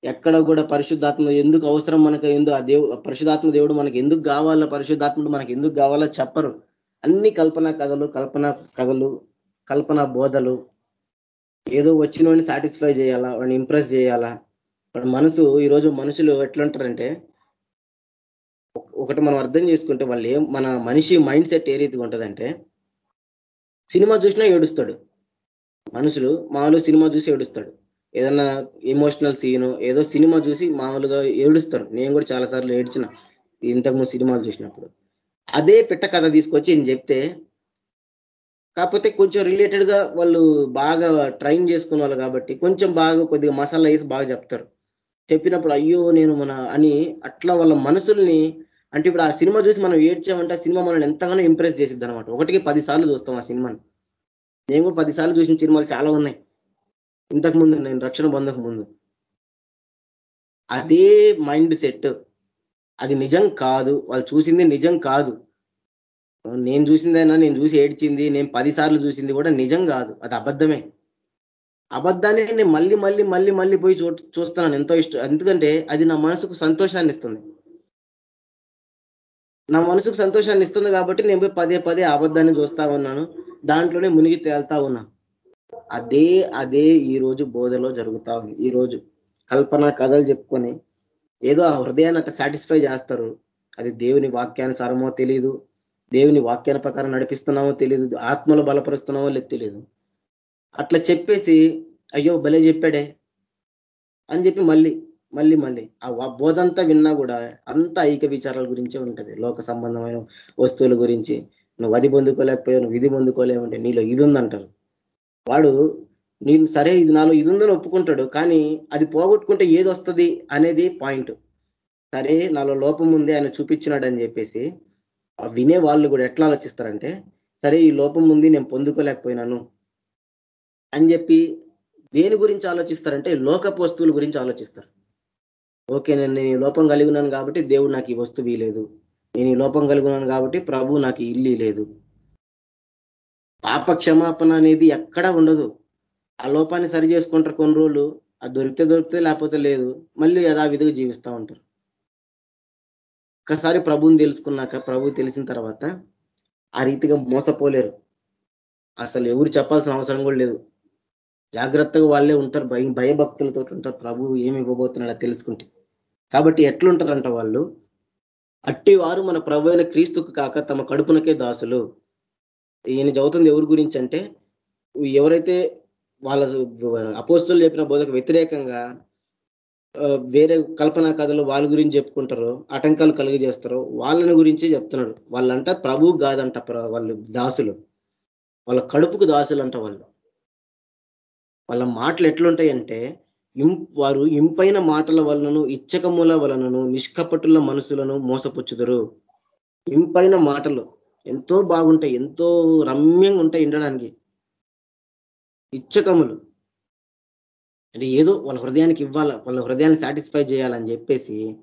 ఎక్కడ కూడా పరిశుద్ధాత్మ ఎందుకు అవసరం మనకు ఎందు ఆ దేవు పరిశుధాత్మ దేవుడు మనకి ఎందుకు కావాలో పరిశుద్ధాత్ముడు మనకి ఎందుకు కావాలో చెప్పరు. అన్ని కల్పన కథలు కల్పన కథలు కల్పన బోధలు ఏదో వచ్చిన వాడిని సాటిస్ఫై చేయాలా వాడిని ఇంప్రెస్ చేయాలా. వాడి మనసు ఈరోజు మనుషులు ఎట్లుంటారంటే ఒకటి మనం అర్థం చేసుకుంటే వాళ్ళు ఏం మన మనిషి మైండ్ సెట్ ఏ రీతిగా ఉంటుందంటే సినిమా చూసినా ఏడుస్తాడు. మనుషులు మామూలు సినిమా చూసి ఏడుస్తాడు. ఏదన్నా ఎమోషనల్ సీను ఏదో సినిమా చూసి మామూలుగా ఏడుస్తారు. నేను కూడా చాలా సార్లు ఏడ్చిన ఇంతకుముందు సినిమాలు చూసినప్పుడు. అదే పిట్ట కథ తీసుకొచ్చి నేను చెప్తే కాకపోతే కొంచెం రిలేటెడ్గా వాళ్ళు బాగా ట్రైన్ చేసుకున్న వాళ్ళు కాబట్టి కొంచెం బాగా కొద్దిగా మసాలా వేసి బాగా చెప్తారు. చెప్పినప్పుడు అయ్యో నేను మన అని అట్లా వాళ్ళ మనసుల్ని అంటే ఇప్పుడు ఆ సినిమా చూసి మనం ఏడ్చామంటే ఆ సినిమా మనల్ని ఎంతగానో ఇంప్రెస్ చేసిద్ది అనమాట ఒకటికి పది సార్లు చూస్తాం ఆ సినిమాని. నేను కూడా పది సార్లు చూసిన సినిమాలు చాలా ఉన్నాయి. ఇంతకు ముందు నేను రక్షణ పొందక ముందు. అదే మైండ్ సెట్. అది నిజం కాదు. వాళ్ళు చూసింది నిజం కాదు. నేను చూసిందైనా నేను చూసి ఏడ్చింది నేను పది సార్లు చూసింది కూడా నిజం కాదు. అది అబద్ధమే. అబద్ధాన్ని నేను మళ్ళీ మళ్ళీ మళ్ళీ మళ్ళీ పోయి చూ చూస్తున్నాను. ఎంతో ఇష్టం ఎందుకంటే అది నా మనసుకు సంతోషాన్ని ఇస్తుంది. నా మనసుకు సంతోషాన్ని ఇస్తుంది కాబట్టి నేను పోయి పదే పదే అబద్ధాన్ని చూస్తా ఉన్నాను. దాంట్లోనే మునిగి తేల్తా ఉన్నాం. అదే అదే ఈ రోజు బోధలో జరుగుతా ఉంది. ఈ రోజు కల్పన కథలు చెప్పుకొని ఏదో ఆ హృదయాన్ని అట్లా సాటిస్ఫై చేస్తారు. అది దేవుని వాక్యానుసారమో తెలియదు దేవుని వాక్యాన ప్రకారం నడిపిస్తున్నామో తెలియదు ఆత్మలో బలపరుస్తున్నామో లేదు తెలియదు అట్లా చెప్పేసి అయ్యో భలే చెప్పాడే అని చెప్పి మళ్ళీ మళ్ళీ మళ్ళీ ఆ బోధంతా విన్నా కూడా అంత ఐక విచారాల గురించే ఉంటది. లోక సంబంధమైన వస్తువుల గురించి నువ్వు అది పొందుకోలేకపోయావు నువ్వు ఇది పొందుకోలేవంటే నీలో ఇది ఉందంటారు వాడు నేను సరే ఇది నాలో ఇది ఉందని ఒప్పుకుంటాడు కానీ అది పోగొట్టుకుంటే ఏది వస్తుంది అనేది పాయింట్. సరే నాలో లోపం ఉంది ఆయన చూపించినాడు అని చెప్పేసి వినే వాళ్ళు కూడా ఎట్లా ఆలోచిస్తారంటే సరే ఈ లోపం ఉంది నేను పొందుకోలేకపోయినాను అని చెప్పి దేని గురించి ఆలోచిస్తారంటే లోకపు వస్తువుల గురించి ఆలోచిస్తారు. ఓకే నేను నేను లోపం కలిగి ఉన్నాను కాబట్టి దేవుడు నాకు ఈ వస్తువు వీలేదు. నేను ఈ లోపం కలుగున్నాను కాబట్టి ప్రభు నాకు ఇల్లు లేదు. పాప క్షమాపణ అనేది ఎక్కడా ఉండదు. ఆ లోపాన్ని సరి చేసుకుంటారు కొన్ని రోజులు అది దొరికితే దొరికితే లేకపోతే లేదు. మళ్ళీ యథావిధిగా జీవిస్తూ ఉంటారు. ఒక్కసారి ప్రభుని తెలుసుకున్నాక ప్రభు తెలిసిన తర్వాత ఆ రీతిగా మోసపోలేరు. అసలు ఎవరు చెప్పాల్సిన అవసరం కూడా లేదు. జాగ్రత్తగా వాళ్ళే ఉంటారు భయ భయభక్తులతో ఉంటారు. ప్రభు ఏమి ఇవ్వబోతున్నాడో తెలుసుకుంటే. కాబట్టి ఎట్లుంటారంట వాళ్ళు? అట్టి వారు మన ప్రభు అయిన క్రీస్తుకు కాక తమ కడుపునకే దాసులు. ఈయన చదువుతుంది ఎవరి గురించి అంటే ఎవరైతే వాళ్ళ అపోస్తులు చెప్పిన బోధకు వ్యతిరేకంగా వేరే కల్పనా కథలు వాళ్ళ గురించి చెప్పుకుంటారో ఆటంకాలు కలుగజేస్తారో వాళ్ళని గురించే చెప్తున్నాడు. వాళ్ళంట ప్రభువు కాదంట వాళ్ళు దాసులు. వాళ్ళ కడుపుకు దాసులు అంట వాళ్ళు. వాళ్ళ మాటలు ఎట్లుంటాయంటే వారు ఇంపైన మాటల వలనను ఇచ్చకముల వలనను నిష్కపటుల మనసులను మోసపుచ్చుదరు. ఇంపైన మాటలు ఎంతో బాగుంటాయి ఎంతో రమ్యంగా ఉంటాయి వినడానికి. ఇచ్చకములు అంటే ఏదో వాళ్ళ హృదయానికి ఇవ్వాల వాళ్ళ హృదయాన్ని సాటిస్ఫై చేయాలని చెప్పేసి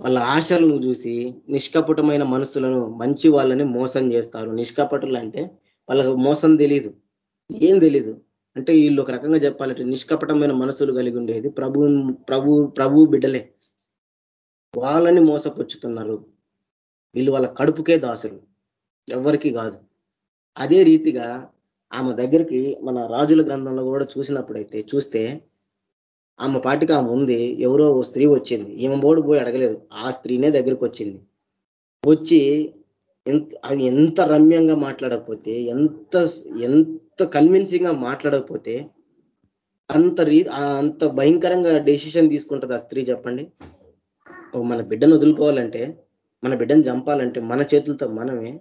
వాళ్ళ ఆశలను చూసి నిష్కపటమైన మనసులను మంచి వాళ్ళని మోసం చేస్తారు. నిష్కపటులు అంటే వాళ్ళకు మోసం తెలీదు. ఏం తెలీదు. అంటే వీళ్ళు ఒక రకంగా చెప్పాలంటే నిష్కపటమైన మనసులు కలిగి ఉండేది ప్రభు ప్రభు ప్రభు బిడ్డలే. వాళ్ళని మోసపుచ్చుతున్నారు. వీళ్ళు వాళ్ళ కడుపుకే దాసులు. ఎవరికి కాదు. అదే రీతిగా ఆమె దగ్గరికి మన రాజుల గ్రంథంలో కూడా చూసినప్పుడైతే చూస్తే ఆమె పాటికి ఆమె ఉంది. ఎవరో ఓ స్త్రీ వచ్చింది. ఈమె బోడు పోయి అడగలేదు. ఆ స్త్రీనే దగ్గరికి వచ్చింది. వచ్చి అది ఎంత రమ్యంగా మాట్లాడకపోతే ఎంత ఎంత కన్విన్సింగ్గా మాట్లాడకపోతే అంత రీ అంత భయంకరంగా డెసిషన్ తీసుకుంటుంది ఆ స్త్రీ చెప్పండి. మన బిడ్డను వదులుకోవాలంటే మన బిడ్డను చంపాలంటే మన చేతులతో మనమే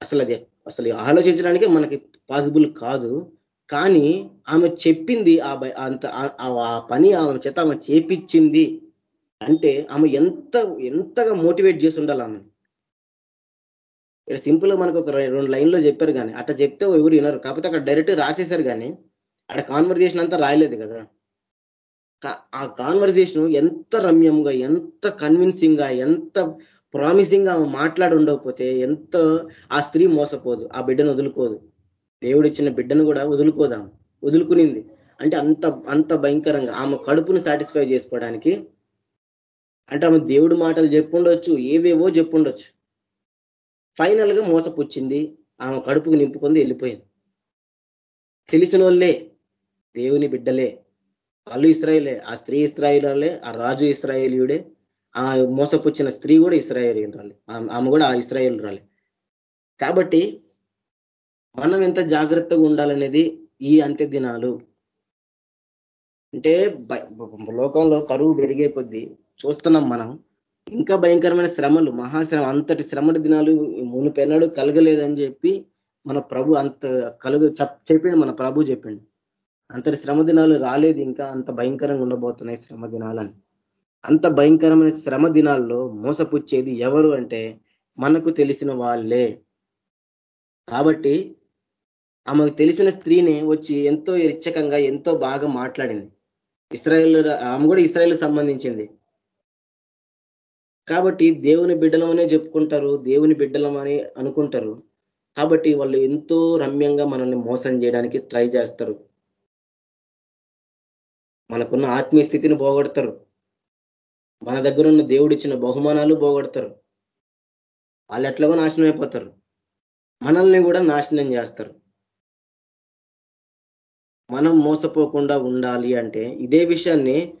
అసలు అది అసలు ఆలోచించడానికే మనకి పాసిబుల్ కాదు. కానీ ఆమె చెప్పింది ఆ అంత ఆ పని ఆమె చేత ఆమె చేపించింది అంటే ఆమె ఎంత ఎంతగా మోటివేట్ చేసి ఉండాలి ఆమె ఇక్కడ సింపుల్ మనకు ఒక రెండు లైన్లో చెప్పారు కానీ అట్లా చెప్తే ఎవరు వినరు. కాకపోతే అక్కడ డైరెక్ట్ రాసేశారు కానీ అక్కడ కాన్వర్జేషన్ అంతా రాయలేదు కదా. ఆ కాన్వర్జేషన్ ఎంత రమ్యంగా ఎంత కన్విన్సింగ్గా ఎంత ప్రామిసింగ్గా మాట్లాడి ఉండకపోతే ఎంత ఆ స్త్రీ మోసపోదు ఆ బిడ్డను వదులుకోదు. దేవుడు ఇచ్చిన బిడ్డను కూడా వదులుకోదాం వదులుకునింది. అంటే అంత అంత భయంకరంగా ఆమె కడుపును సాటిస్ఫై చేసుకోవడానికి అంటే ఆమె దేవుడు మాటలు చెప్పుండొచ్చు ఏవేవో చెప్పుండొచ్చు. ఫైనల్గా మోసపుచ్చింది. ఆమె కడుపుకు నింపుకుంది వెళ్ళిపోయింది. తెలిసిన వాళ్ళే దేవుని బిడ్డలే వాళ్ళు ఇస్రాయిలే ఆ స్త్రీ ఇస్రాయిలే ఆ రాజు ఇస్రాయేలీయుడే ఆ మోసపుచ్చిన స్త్రీ కూడా ఇస్రాయేల్ రాలి ఆమె కూడా ఆ ఇస్రాయేల్ రాలి కాబట్టి మనం ఎంత జాగ్రత్తగా ఉండాలనేది ఈ అంత్య దినాలు. అంటే లోకంలో కరువు పెరిగే కొద్దీ చూస్తున్నాం మనం. ఇంకా భయంకరమైన శ్రమలు మహాశ్రమ అంతటి శ్రమటి దినాలు మునిపెన్నడు కలగలేదని చెప్పి మన ప్రభు అంత కలుగు చెప్పిండు మన ప్రభు చెప్పిండు. అంతటి శ్రమ దినాలు రాలేదు ఇంకా అంత భయంకరంగా ఉండబోతున్నాయి శ్రమ దినాలని. అంత భయంకరమైన శ్రమ దినాల్లో మోసపుచ్చేది ఎవరు అంటే మనకు తెలిసిన వాళ్ళే. కాబట్టి ఆమెకు తెలిసిన స్త్రీని వచ్చి ఎంతో ఇచ్చకంగా ఎంతో బాగా మాట్లాడింది. ఇస్రాయేల్ ఆమె కూడా ఇస్రాయేల్ సంబంధించింది. కాబట్టి దేవుని బిడ్డలమనే చెప్పుకుంటారు దేవుని బిడ్డలమని అనుకుంటారు. కాబట్టి వాళ్ళు ఎంతో రమ్యంగా మనల్ని మోసం చేయడానికి ట్రై చేస్తారు. మనకున్న ఆత్మీయ స్థితిని పోగొడతారు. మన దగ్గర ఉన్న దేవుడిచ్చిన బహుమానాలు పోగొడతారు. వాళ్ళు ఎట్లాగో నాశనం అయిపోతారు. మనల్ని కూడా నాశనం చేస్తారు. మనం మోసపోకుండా ఉండాలి అంటే ఇదే విషయాన్ని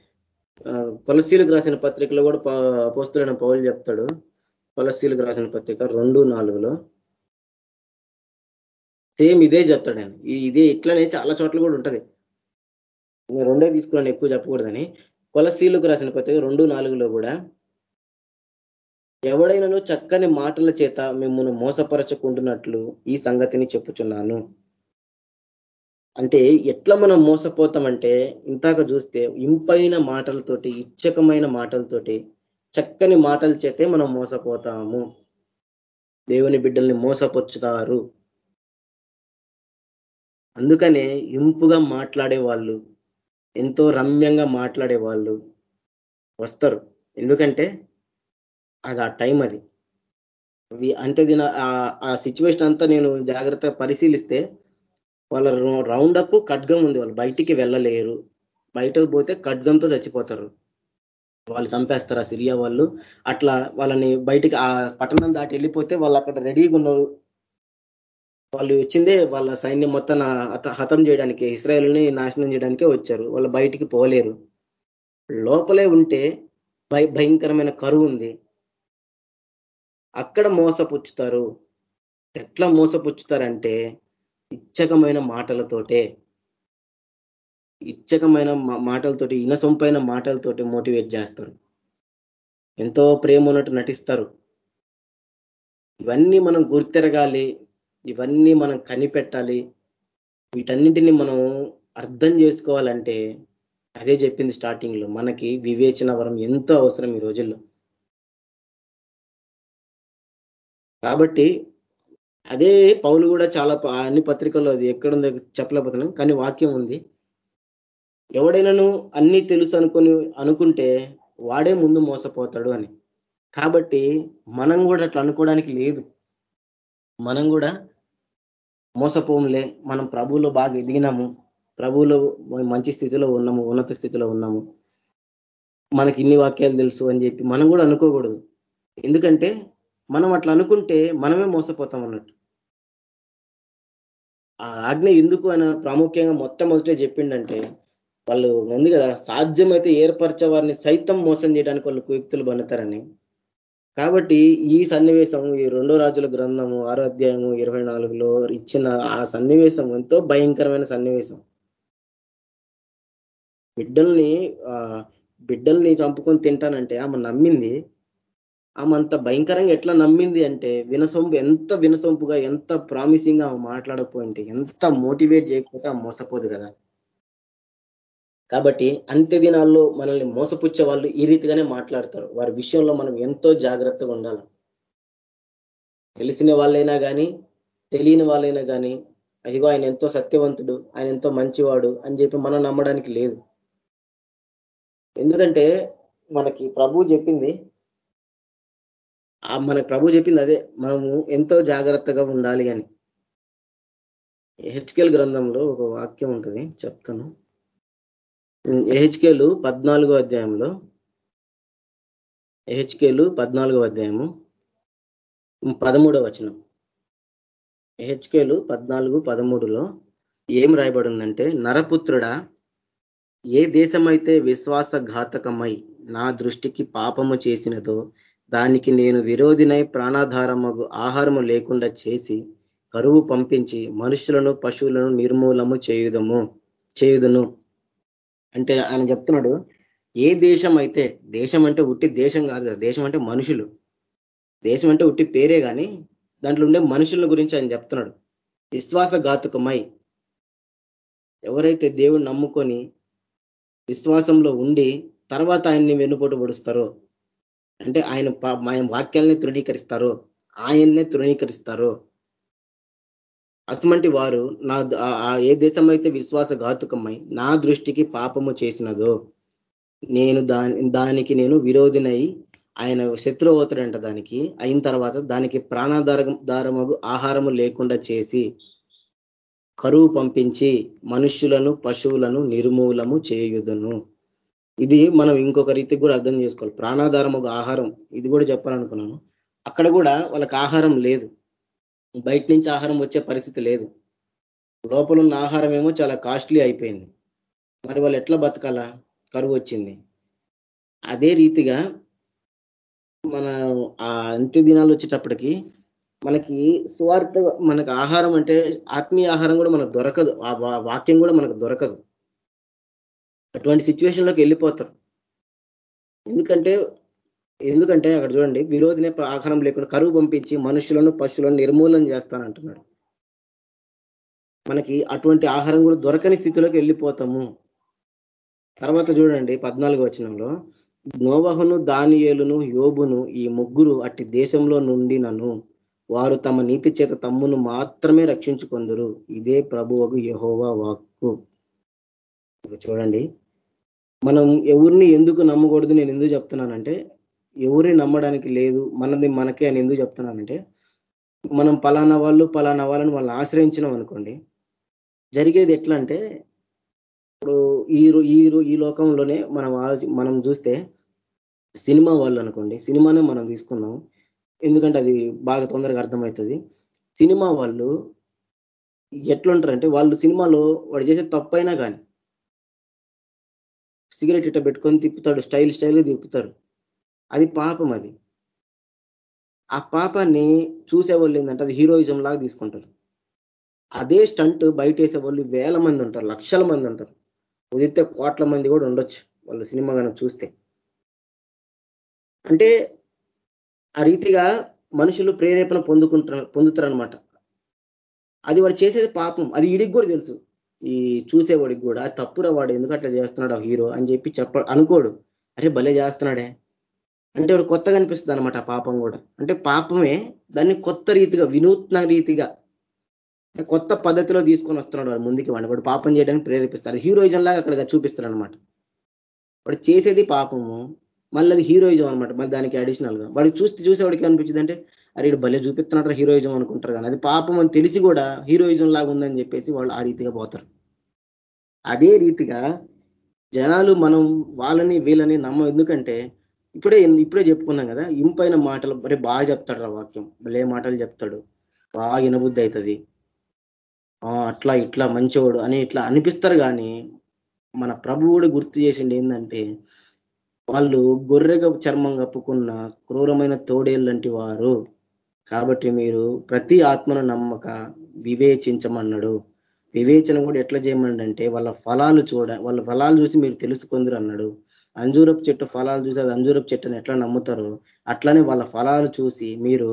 కొలసీలకు రాసిన పత్రికలో కూడా పోస్తులైన పౌలు చెప్తాడు. కొలసీలకు రాసిన పత్రిక రెండు నాలుగులో. సేమ్ ఇదే చెప్తాడు నేను. ఇదే ఇట్లనే చాలా చోట్ల కూడా ఉంటది. రెండే తీసుకున్నాను ఎక్కువ చెప్పకూడదని. కొలసీలకు రాసిన పత్రిక రెండు నాలుగులో కూడా ఎవడైనాను చక్కని మాటల చేత మిమ్మల్ని మోసపరచుకుంటున్నట్లు ఈ సంగతిని చెప్పుచున్నాను. అంటే ఎట్లా మనం మోసపోతామంటే ఇంతాక చూస్తే ఇంపైన మాటలతోటి ఇచ్చకమైన మాటలతోటి చక్కని మాటల చేతే మనం మోసపోతాము. దేవుని బిడ్డల్ని మోసపొచ్చుతారు. అందుకనే ఇంపుగా మాట్లాడే వాళ్ళు ఎంతో రమ్యంగా మాట్లాడే వాళ్ళు వస్తారు. ఎందుకంటే అది ఆ టైం అది. అంతే దిన ఆ సిచ్యువేషన్ అంతా నేను జాగ్రత్తగా పరిశీలిస్తే వాళ్ళ రౌండ్ అప్ ఖడ్గం ఉంది. వాళ్ళు బయటికి వెళ్ళలేరు. బయటకు పోతే ఖడ్గంతో చచ్చిపోతారు. వాళ్ళు చంపేస్తారు ఆ సిరియా వాళ్ళు. అట్లా వాళ్ళని బయటికి ఆ పట్టణం దాటి వెళ్ళిపోతే వాళ్ళు అక్కడ రెడీగా ఉన్నారు. వాళ్ళు వచ్చిందే వాళ్ళ సైన్యం మొత్తం హతం చేయడానికి ఇస్రాయల్ని నాశనం చేయడానికే వచ్చారు. వాళ్ళు బయటికి పోలేరు. లోపలే ఉంటే భయంకరమైన కరువు ఉంది. అక్కడ మోసపుచ్చుతారు. ఎట్లా మోసపుచ్చుతారంటే ఇచ్చకమైన మాటలతోటే ఇచ్చకమైన మాటలతోటి ఇనసొంపైన మాటలతోటి మోటివేట్ చేస్తారు. ఎంతో ప్రేమ ఉన్నట్టు నటిస్తారు. ఇవన్నీ మనం గుర్తెరగాలి ఇవన్నీ మనం కనిపెట్టాలి వీటన్నిటిని మనం అర్థం చేసుకోవాలంటే అదే చెప్పింది స్టార్టింగ్లో మనకి వివేచన వరం ఎంతో అవసరం ఈ రోజుల్లో. కాబట్టి అదే పౌలు కూడా చాలా అన్ని పత్రికల్లో అది ఎక్కడుందో చెప్పలేకపోతున్నాం కానీ వాక్యం ఉంది. ఎవడైనాను అన్ని తెలుసు అనుకుని అనుకుంటే వాడే ముందు మోసపోతాడు అని. కాబట్టి మనం కూడా అట్లా అనుకోవడానికి లేదు. మనం కూడా మోసపోంలే మనం ప్రభువులో బాగా ఎదిగినాము. ప్రభువులో మంచి స్థితిలో ఉన్నాము ఉన్నత స్థితిలో ఉన్నాము. మనకి ఇన్ని వాక్యాలు తెలుసు అని చెప్పి మనం కూడా అనుకోకూడదు. ఎందుకంటే మనం అట్లా అనుకుంటే మనమే మోసపోతాం అన్నట్టు. ఆ ఆజ్ఞ ఎందుకు ఆయన ప్రాముఖ్యంగా మొట్టమొదటే చెప్పిండంటే వాళ్ళు ఉంది కదా సాధ్యమైతే ఏర్పరచే వారిని సైతం మోసం చేయడానికి వాళ్ళు కుయుక్తులు బనుతారని కాబట్టి ఈ సన్నివేశం ఈ రెండో రాజుల గ్రంథము ఆరో అధ్యాయము ఇరవై నాలుగులో ఇచ్చిన ఆ సన్నివేశం ఎంతో భయంకరమైన సన్నివేశం. బిడ్డల్ని బిడ్డల్ని చంపుకొని తింటానంటే ఆమె నమ్మింది ఆమె అంత భయంకరంగా ఎట్లా నమ్మింది అంటే వినసొంపు ఎంత వినసొంపుగా ఎంత ప్రామిసింగ్గా ఆమె మాట్లాడకపోయింటే ఎంత మోటివేట్ చేయకపోతే ఆమె మోసపోదు కదా. కాబట్టి అంత్య దినాల్లో మనల్ని మోసపుచ్చే వాళ్ళు ఈ రీతిగానే మాట్లాడతారు. వారి విషయంలో మనం ఎంతో జాగ్రత్తగా ఉండాలి. తెలిసిన వాళ్ళైనా కానీ తెలియని వాళ్ళైనా కానీ అదిగో ఆయన ఎంతో సత్యవంతుడు ఆయన ఎంతో మంచివాడు అని చెప్పి మనం నమ్మడానికి లేదు. ఎందుకంటే మనకి ప్రభు చెప్పింది మన ప్రభు చెప్పింది అదే మనము ఎంతో జాగ్రత్తగా ఉండాలి అని. హెచ్కెల్ గ్రంథంలో ఒక వాక్యం ఉంటుంది చెప్తాను. ఎహెచ్కేలు పద్నాలుగో అధ్యాయంలో ఎహెచ్కేలు పద్నాలుగో అధ్యాయము పదమూడవ వచనం. ఎహెచ్కేలు పద్నాలుగు పదమూడులో ఏం రాయబడిందంటే నరపుత్రుడా ఏ దేశమైతే విశ్వాసఘాతకమై నా దృష్టికి పాపము చేసినదో దానికి నేను విరోధినై ప్రాణాధారము ఆహారము లేకుండా చేసి కరువు పంపించి మనుషులను పశువులను నిర్మూలము చేయుదము చేయుదును. అంటే ఆయన చెప్తున్నాడు ఏ దేశం అయితే దేశం అంటే ఉట్టి దేశం కాదు కదా దేశం అంటే మనుషులు. దేశం అంటే ఉట్టి పేరే కానీ దాంట్లో ఉండే మనుషుల గురించి ఆయన చెప్తున్నాడు. విశ్వాసఘాతుకమై ఎవరైతే దేవుడు నమ్ముకొని విశ్వాసంలో ఉండి తర్వాత ఆయన్ని వెన్నుపోటు పొడుస్తారో అంటే ఆయన ఆయన వాక్యాలని తృణీకరిస్తారు. ఆయన్నే తృణీకరిస్తారు. అసమంటి వారు నా ఏ దేశం అయితే విశ్వాసఘాతుకమై నా దృష్టికి పాపము చేసినదో నేను దాని దానికి నేను విరోధినై ఆయన శత్రువు అవుతాడంట దానికి. అయిన తర్వాత దానికి ప్రాణాధారమగు ఆహారము లేకుండా చేసి కరువు పంపించి మనుష్యులను పశువులను నిర్మూలము చేయుదును. ఇది మనం ఇంకొక రీతికి కూడా అర్థం చేసుకోవాలి. ప్రాణాధారం ఒక ఆహారం. ఇది కూడా చెప్పాలనుకున్నాను. అక్కడ కూడా వాళ్ళకి ఆహారం లేదు. బయట నుంచి ఆహారం వచ్చే పరిస్థితి లేదు. లోపల ఉన్న ఆహారం ఏమో చాలా కాస్ట్లీ అయిపోయింది. మరి వాళ్ళు ఎట్లా బతకాలా? కరువు వచ్చింది. అదే రీతిగా మన ఆ అంత్య దినాలు వచ్చేటప్పటికి మనకి స్వార్థ మనకు ఆహారం అంటే ఆత్మీయ ఆహారం కూడా మనకు దొరకదు. ఆ వాక్యం కూడా మనకు దొరకదు. అటువంటి సిచ్యువేషన్లోకి వెళ్ళిపోతారు ఎందుకంటే ఎందుకంటే అక్కడ చూడండి విరోధినే ఆహారం లేకుండా కరువు పంపించి మనుషులను పశువులను నిర్మూలన చేస్తానంటున్నాడు. మనకి అటువంటి ఆహారం కూడా దొరకని స్థితిలోకి వెళ్ళిపోతాము. తర్వాత చూడండి పద్నాలుగు వచనంలో నోవహును దానియేలును యోబును ఈ ముగ్గురు అట్టి దేశంలో నుండి నన్ను వారు తమ నీతి చేత తమ్మును మాత్రమే రక్షించుకొందరు. ఇదే ప్రభువకు యహోవా వాక్కు. చూడండి మనం ఎవరిని ఎందుకు నమ్మకూడదు నేను ఎందుకు చెప్తున్నానంటే ఎవరిని నమ్మడానికి లేదు మనది మనకే అని ఎందుకు చెప్తున్నానంటే మనం పలానా వాళ్ళు పలానా వాళ్ళని వాళ్ళని ఆశ్రయించినాం అనుకోండి జరిగేది ఎట్లా అంటే ఇప్పుడు ఈ ఈ ఈ లోకంలోనే మనం మనం చూస్తే సినిమా వాళ్ళు అనుకోండి సినిమానే మనం తీసుకుందాం ఎందుకంటే అది బాగా తొందరగా అర్థమవుతుంది. సినిమా వాళ్ళు ఎట్లుంటారంటే వాళ్ళు సినిమాలో వాడు చేసే తప్పైనా కానీ సిగరెట్ ఇట్ట పెట్టుకొని తిప్పుతాడు స్టైల్ స్టైల్ తిప్పుతారు అది పాపం అది. ఆ పాపాన్ని చూసేవాళ్ళు ఏంటంటే అది హీరోయిజం లాగా తీసుకుంటారు. అదే స్టంట్ బయట వేసే వాళ్ళు వేల మంది ఉంటారు లక్షల మంది ఉంటారు. ఉదితే కోట్ల మంది కూడా ఉండొచ్చు వాళ్ళు సినిమా కనుక చూస్తే. అంటే ఆ రీతిగా మనుషులు ప్రేరేపణ పొందుకుంటారు పొందుతారనమాట అది వాడు చేసేది పాపం. అది ఇడికి కూడా తెలుసు. ఈ చూసేవాడికి కూడా తప్పురా వాడు ఎందుకు అట్లా చేస్తున్నాడు ఆ హీరో అని చెప్పి చెప్ప అనుకోడు. అరే భలే చేస్తున్నాడే. అంటే వాడు కొత్తగా అనిపిస్తుంది అనమాట పాపం కూడా. అంటే పాపమే దాన్ని కొత్త రీతిగా వినూత్న రీతిగా కొత్త పద్ధతిలో తీసుకొని వస్తున్నాడు వాడు ముందుకి వాడు వాడు పాపం చేయడానికి ప్రేరేపిస్తాడు. హీరోయిజం లాగా అక్కడ చూపిస్తాడు అనమాట వాడు చేసేది పాపము మళ్ళీ అది హీరోయిజం అనమాట మళ్ళీ దానికి అడిషనల్గా. వాడికి చూస్తే చూసేవాడికి అనిపించింది అంటే అరే ఇడు భలే చూపిస్తున్నాడు హీరోయిజం అనుకుంటారు కానీ అది పాపం అని తెలిసి కూడా హీరోయిజం లాగా ఉందని చెప్పేసి వాళ్ళు ఆ రీతిగా పోతారు. అదే రీతిగా జనాలు మనం వాళ్ళని వీళ్ళని నమ్మ. ఎందుకంటే ఇప్పుడే ఇప్పుడే చెప్పుకున్నాం కదా ఇంపైన మాటలు మరి బాగా చెప్తాడు రా వాక్యం. భలే మాటలు చెప్తాడు. బాగా వినబుద్ధి అవుతుంది అట్లా ఇట్లా మంచివాడు అని ఇట్లా అనిపిస్తారు కానీ మన ప్రభువుడు గుర్తు చేసిండు ఏంటంటే వాళ్ళు గొర్రెగ చర్మం కప్పుకున్న క్రూరమైన తోడేళ్ళంటి వారు కాబట్టి మీరు ప్రతి ఆత్మను నమ్మక వివేచించమన్నాడు. వివేచన కూడా ఎట్లా చేయమండంటే వాళ్ళ ఫలాలు చూడ వాళ్ళ ఫలాలు చూసి మీరు తెలుసుకుందరు అన్నాడు. అంజూరపు చెట్టు ఫలాలు చూసి అది అంజూరపు చెట్టుని ఎట్లా నమ్ముతారో అట్లానే వాళ్ళ ఫలాలు చూసి మీరు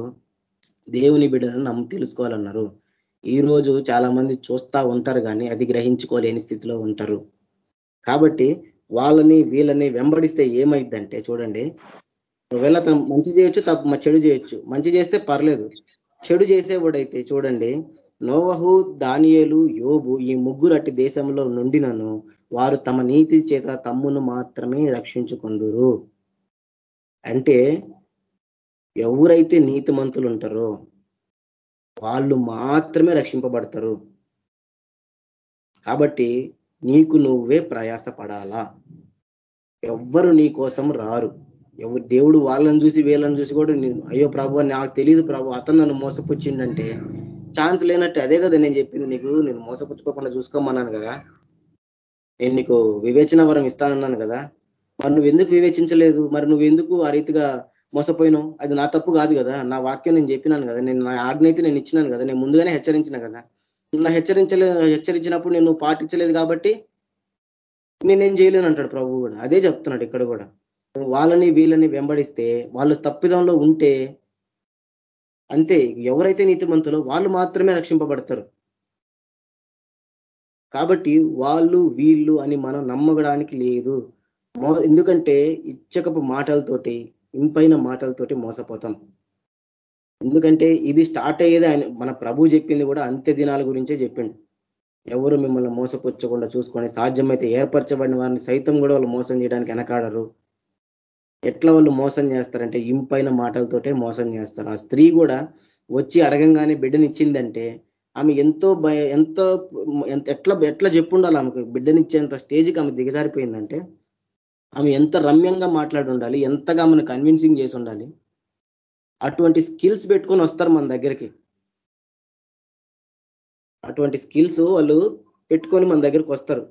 దేవుని బిడ్డలను నమ్ము తెలుసుకోవాలన్నారు. ఈ రోజు చాలా మంది చూస్తా ఉంటారు కానీ అది గ్రహించుకోలేని స్థితిలో ఉంటారు. కాబట్టి వాళ్ళని వీళ్ళని వెంబడిస్తే ఏమైందంటే చూడండి ఒకవేళ అతను మంచి చేయొచ్చు తప్పు చెడు చేయొచ్చు. మంచి చేస్తే పర్లేదు. చెడు చేసేవాడైతే చూడండి నోవహు దానియేలు యోబు ఈ ముగ్గురు అట్టి దేశంలో నుండినను వారు తమ నీతి చేత తమ్మును మాత్రమే రక్షించుకుందురు. అంటే ఎవరైతే నీతిమంతులు ఉంటారో వాళ్ళు మాత్రమే రక్షింపబడతారు. కాబట్టి నీకు నువ్వే ప్రయాసపడాలా. ఎవ్వరు నీ కోసం రారు. ఎవరు దేవుడు వాళ్ళని చూసి వీళ్ళని చూసి కూడా నేను అయ్యో ప్రభు నాకు తెలియదు ప్రభు అతను నన్ను మోసపుచ్చిండంటే ఛాన్స్ లేనట్టే. అదే కదా నేను చెప్పింది నీకు నేను మోసపుచ్చుకోకుండా చూసుకోమన్నాను కదా. నేను నీకు వివేచన వరం ఇస్తానన్నాను కదా. మరి నువ్వు ఎందుకు వివేచించలేదు? మరి నువ్వు ఎందుకు ఆ రీతిగా మోసపోయినావు? అది నా తప్పు కాదు కదా. నా వాక్యం నేను చెప్పినాను కదా. నేను నా ఆజ్ఞ అయితే నేను ఇచ్చినాను కదా. నేను ముందుగానే హెచ్చరించిన కదా. నా హెచ్చరించలేదు హెచ్చరించినప్పుడు నేను పాటించలేదు కాబట్టి నేనేం చేయలేను అంటాడు ప్రభు కూడా. అదే చెప్తున్నాడు ఇక్కడ కూడా. వాళ్ళని వీళ్ళని వెంబడిస్తే వాళ్ళు తప్పిదంలో ఉంటే అంతే. ఎవరైతే నీతిమంతులో వాళ్ళు మాత్రమే రక్షింపబడతారు. కాబట్టి వాళ్ళు వీళ్ళు అని మనం నమ్మగడానికి లేదు. ఎందుకంటే ఇచ్చకపు మాటలతోటి ఇంపైన మాటలతోటి మోసపోతాం. ఎందుకంటే ఇది స్టార్ట్ అయ్యేది ఆయన మన ప్రభు చెప్పింది కూడా అంత్య దినాల గురించే చెప్పిండు. ఎవరు మిమ్మల్ని మోసపుచ్చకుండా చూసుకొని సాధ్యమైతే ఏర్పరచబడిన వారిని సైతం కూడా వాళ్ళు మోసం చేయడానికి వెనకాడరు. ఎట్లా వాళ్ళు మోసం చేస్తారంటే ఇంపైన మాటలతోటే మోసం చేస్తారు. ఆ స్త్రీ కూడా వచ్చి అడగంగానే బిడ్డనిచ్చిందంటే ఆమె ఎంతో ఎంతో ఎట్లా ఎట్లా చెప్పుండాలి ఆమెకు? బిడ్డనిచ్చేంత స్టేజ్కి ఆమె దిగజారిపోయిందంటే ఆమె ఎంత రమ్యంగా మాట్లాడి ఉండాలి ఎంతగా ఆమెను కన్విన్సింగ్ చేసి ఉండాలి అటువంటి స్కిల్స్ పెట్టుకొని వస్తారు మన దగ్గరికి. అటువంటి స్కిల్స్ వాళ్ళు పెట్టుకొని మన దగ్గరికి వస్తారు.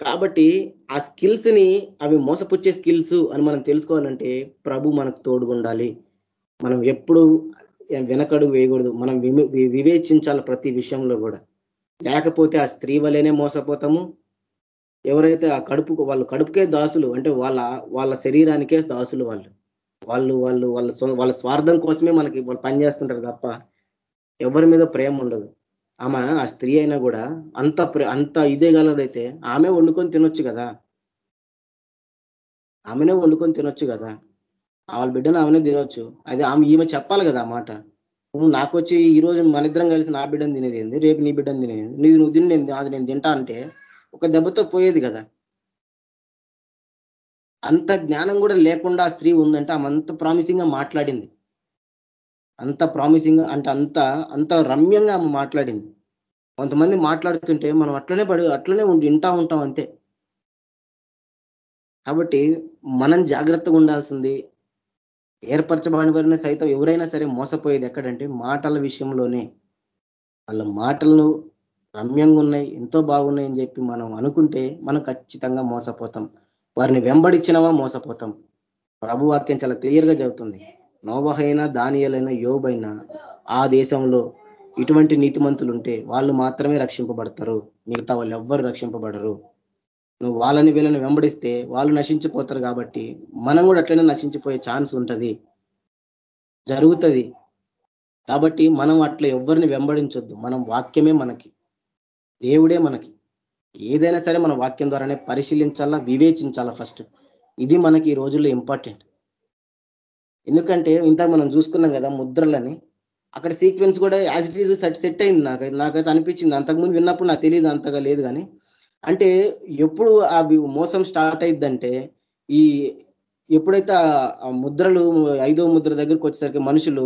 కాబట్టి ఆ స్కిల్స్ని అవి మోసపుచ్చే స్కిల్స్ అని మనం తెలుసుకోవాలంటే ప్రభు మనకు తోడుగుండాలి. మనం ఎప్పుడు వెనకడు వేయకూడదు. మనం వివేచించాలి ప్రతి విషయంలో కూడా. లేకపోతే ఆ స్త్రీ వల్లనే మోసపోతాము. ఎవరైతే ఆ కడుపు వాళ్ళు కడుపుకే దాసులు అంటే వాళ్ళ వాళ్ళ శరీరానికే దాసులు వాళ్ళు. వాళ్ళు వాళ్ళు వాళ్ళ వాళ్ళ స్వార్థం కోసమే మనకి వాళ్ళు పనిచేస్తుంటారు తప్ప ఎవరి మీద ప్రేమ ఉండదు. ఆమె ఆ స్త్రీ అయినా కూడా అంత అంత ఇదే గలదైతే ఆమె వండుకొని తినొచ్చు కదా. ఆమెనే వండుకొని తినొచ్చు కదా. వాళ్ళ బిడ్డను ఆమెనే తినొచ్చు. అది ఆమె ఈమె చెప్పాలి కదా ఆ మాట. నువ్వు నాకు వచ్చి ఈ రోజు మన ఇద్దరం కలిసి నా బిడ్డను తినేది ఏంది? రేపు నీ బిడ్డను తినేది నీది నువ్వు తినేది అది నేను తింటా అంటే ఒక దెబ్బతో పోయేది కదా. అంత జ్ఞానం కూడా లేకుండా ఆ స్త్రీ ఉందంటే ఆమె అంత ప్రామిసింగ్గా మాట్లాడింది. అంత ప్రామిసింగ్ అంటే అంత అంత రమ్యంగా ఆమె మాట్లాడింది. కొంతమంది మాట్లాడుతుంటే మనం అట్లనే పడి అట్లనే వింటా ఉంటాం అంతే. కాబట్టి మనం జాగ్రత్తగా ఉండాల్సింది ఏర్పరచబడిన సైతం ఎవరైనా సరే మోసపోయేది ఎక్కడంటే మాటల విషయంలోనే. వాళ్ళ మాటలను రమ్యంగా ఉన్నాయి ఎంతో బాగున్నాయి అని చెప్పి మనం అనుకుంటే మనం ఖచ్చితంగా మోసపోతాం. వారిని వెంబడించినవా మోసపోతాం. ప్రభు వాక్యం చాలా క్లియర్గా చెబుతుంది. నోవహైనా దానియలైనా యోబైనా ఆ దేశంలో ఇటువంటి నీతిమంతులు ఉంటే వాళ్ళు మాత్రమే రక్షింపబడతారు. మిగతా వాళ్ళు ఎవ్వరు రక్షింపబడరు. నువ్వు వాళ్ళని వీళ్ళని వెంబడిస్తే వాళ్ళు నశించిపోతారు కాబట్టి మనం కూడా అట్లనే నశించిపోయే ఛాన్స్ ఉంటుంది. జరుగుతుంది. కాబట్టి మనం అట్లా ఎవరిని వెంబడించొద్దు. మనం వాక్యమే మనకి. దేవుడే మనకి. ఏదైనా సరే మన వాక్యం ద్వారానే పరిశీలించాలా వివేచించాలా ఫస్ట్ ఇది మనకి ఈ రోజుల్లో ఇంపార్టెంట్ ఎందుకంటే ఇంత మనం చూసుకున్నాం కదా ముద్రలని అక్కడ సీక్వెన్స్ కూడా as it is set set అయింది నాకు నాకైతే అనిపించింది. అంతకుముందు విన్నప్పుడు నాకు తెలియదు అంతగా లేదు కానీ అంటే ఎప్పుడు ఆ మోసం స్టార్ట్ అయిద్దంటే ఈ ఎప్పుడైతే ఆ ముద్రలు ఐదో ముద్ర దగ్గరికి వచ్చేసరికి మనుషులు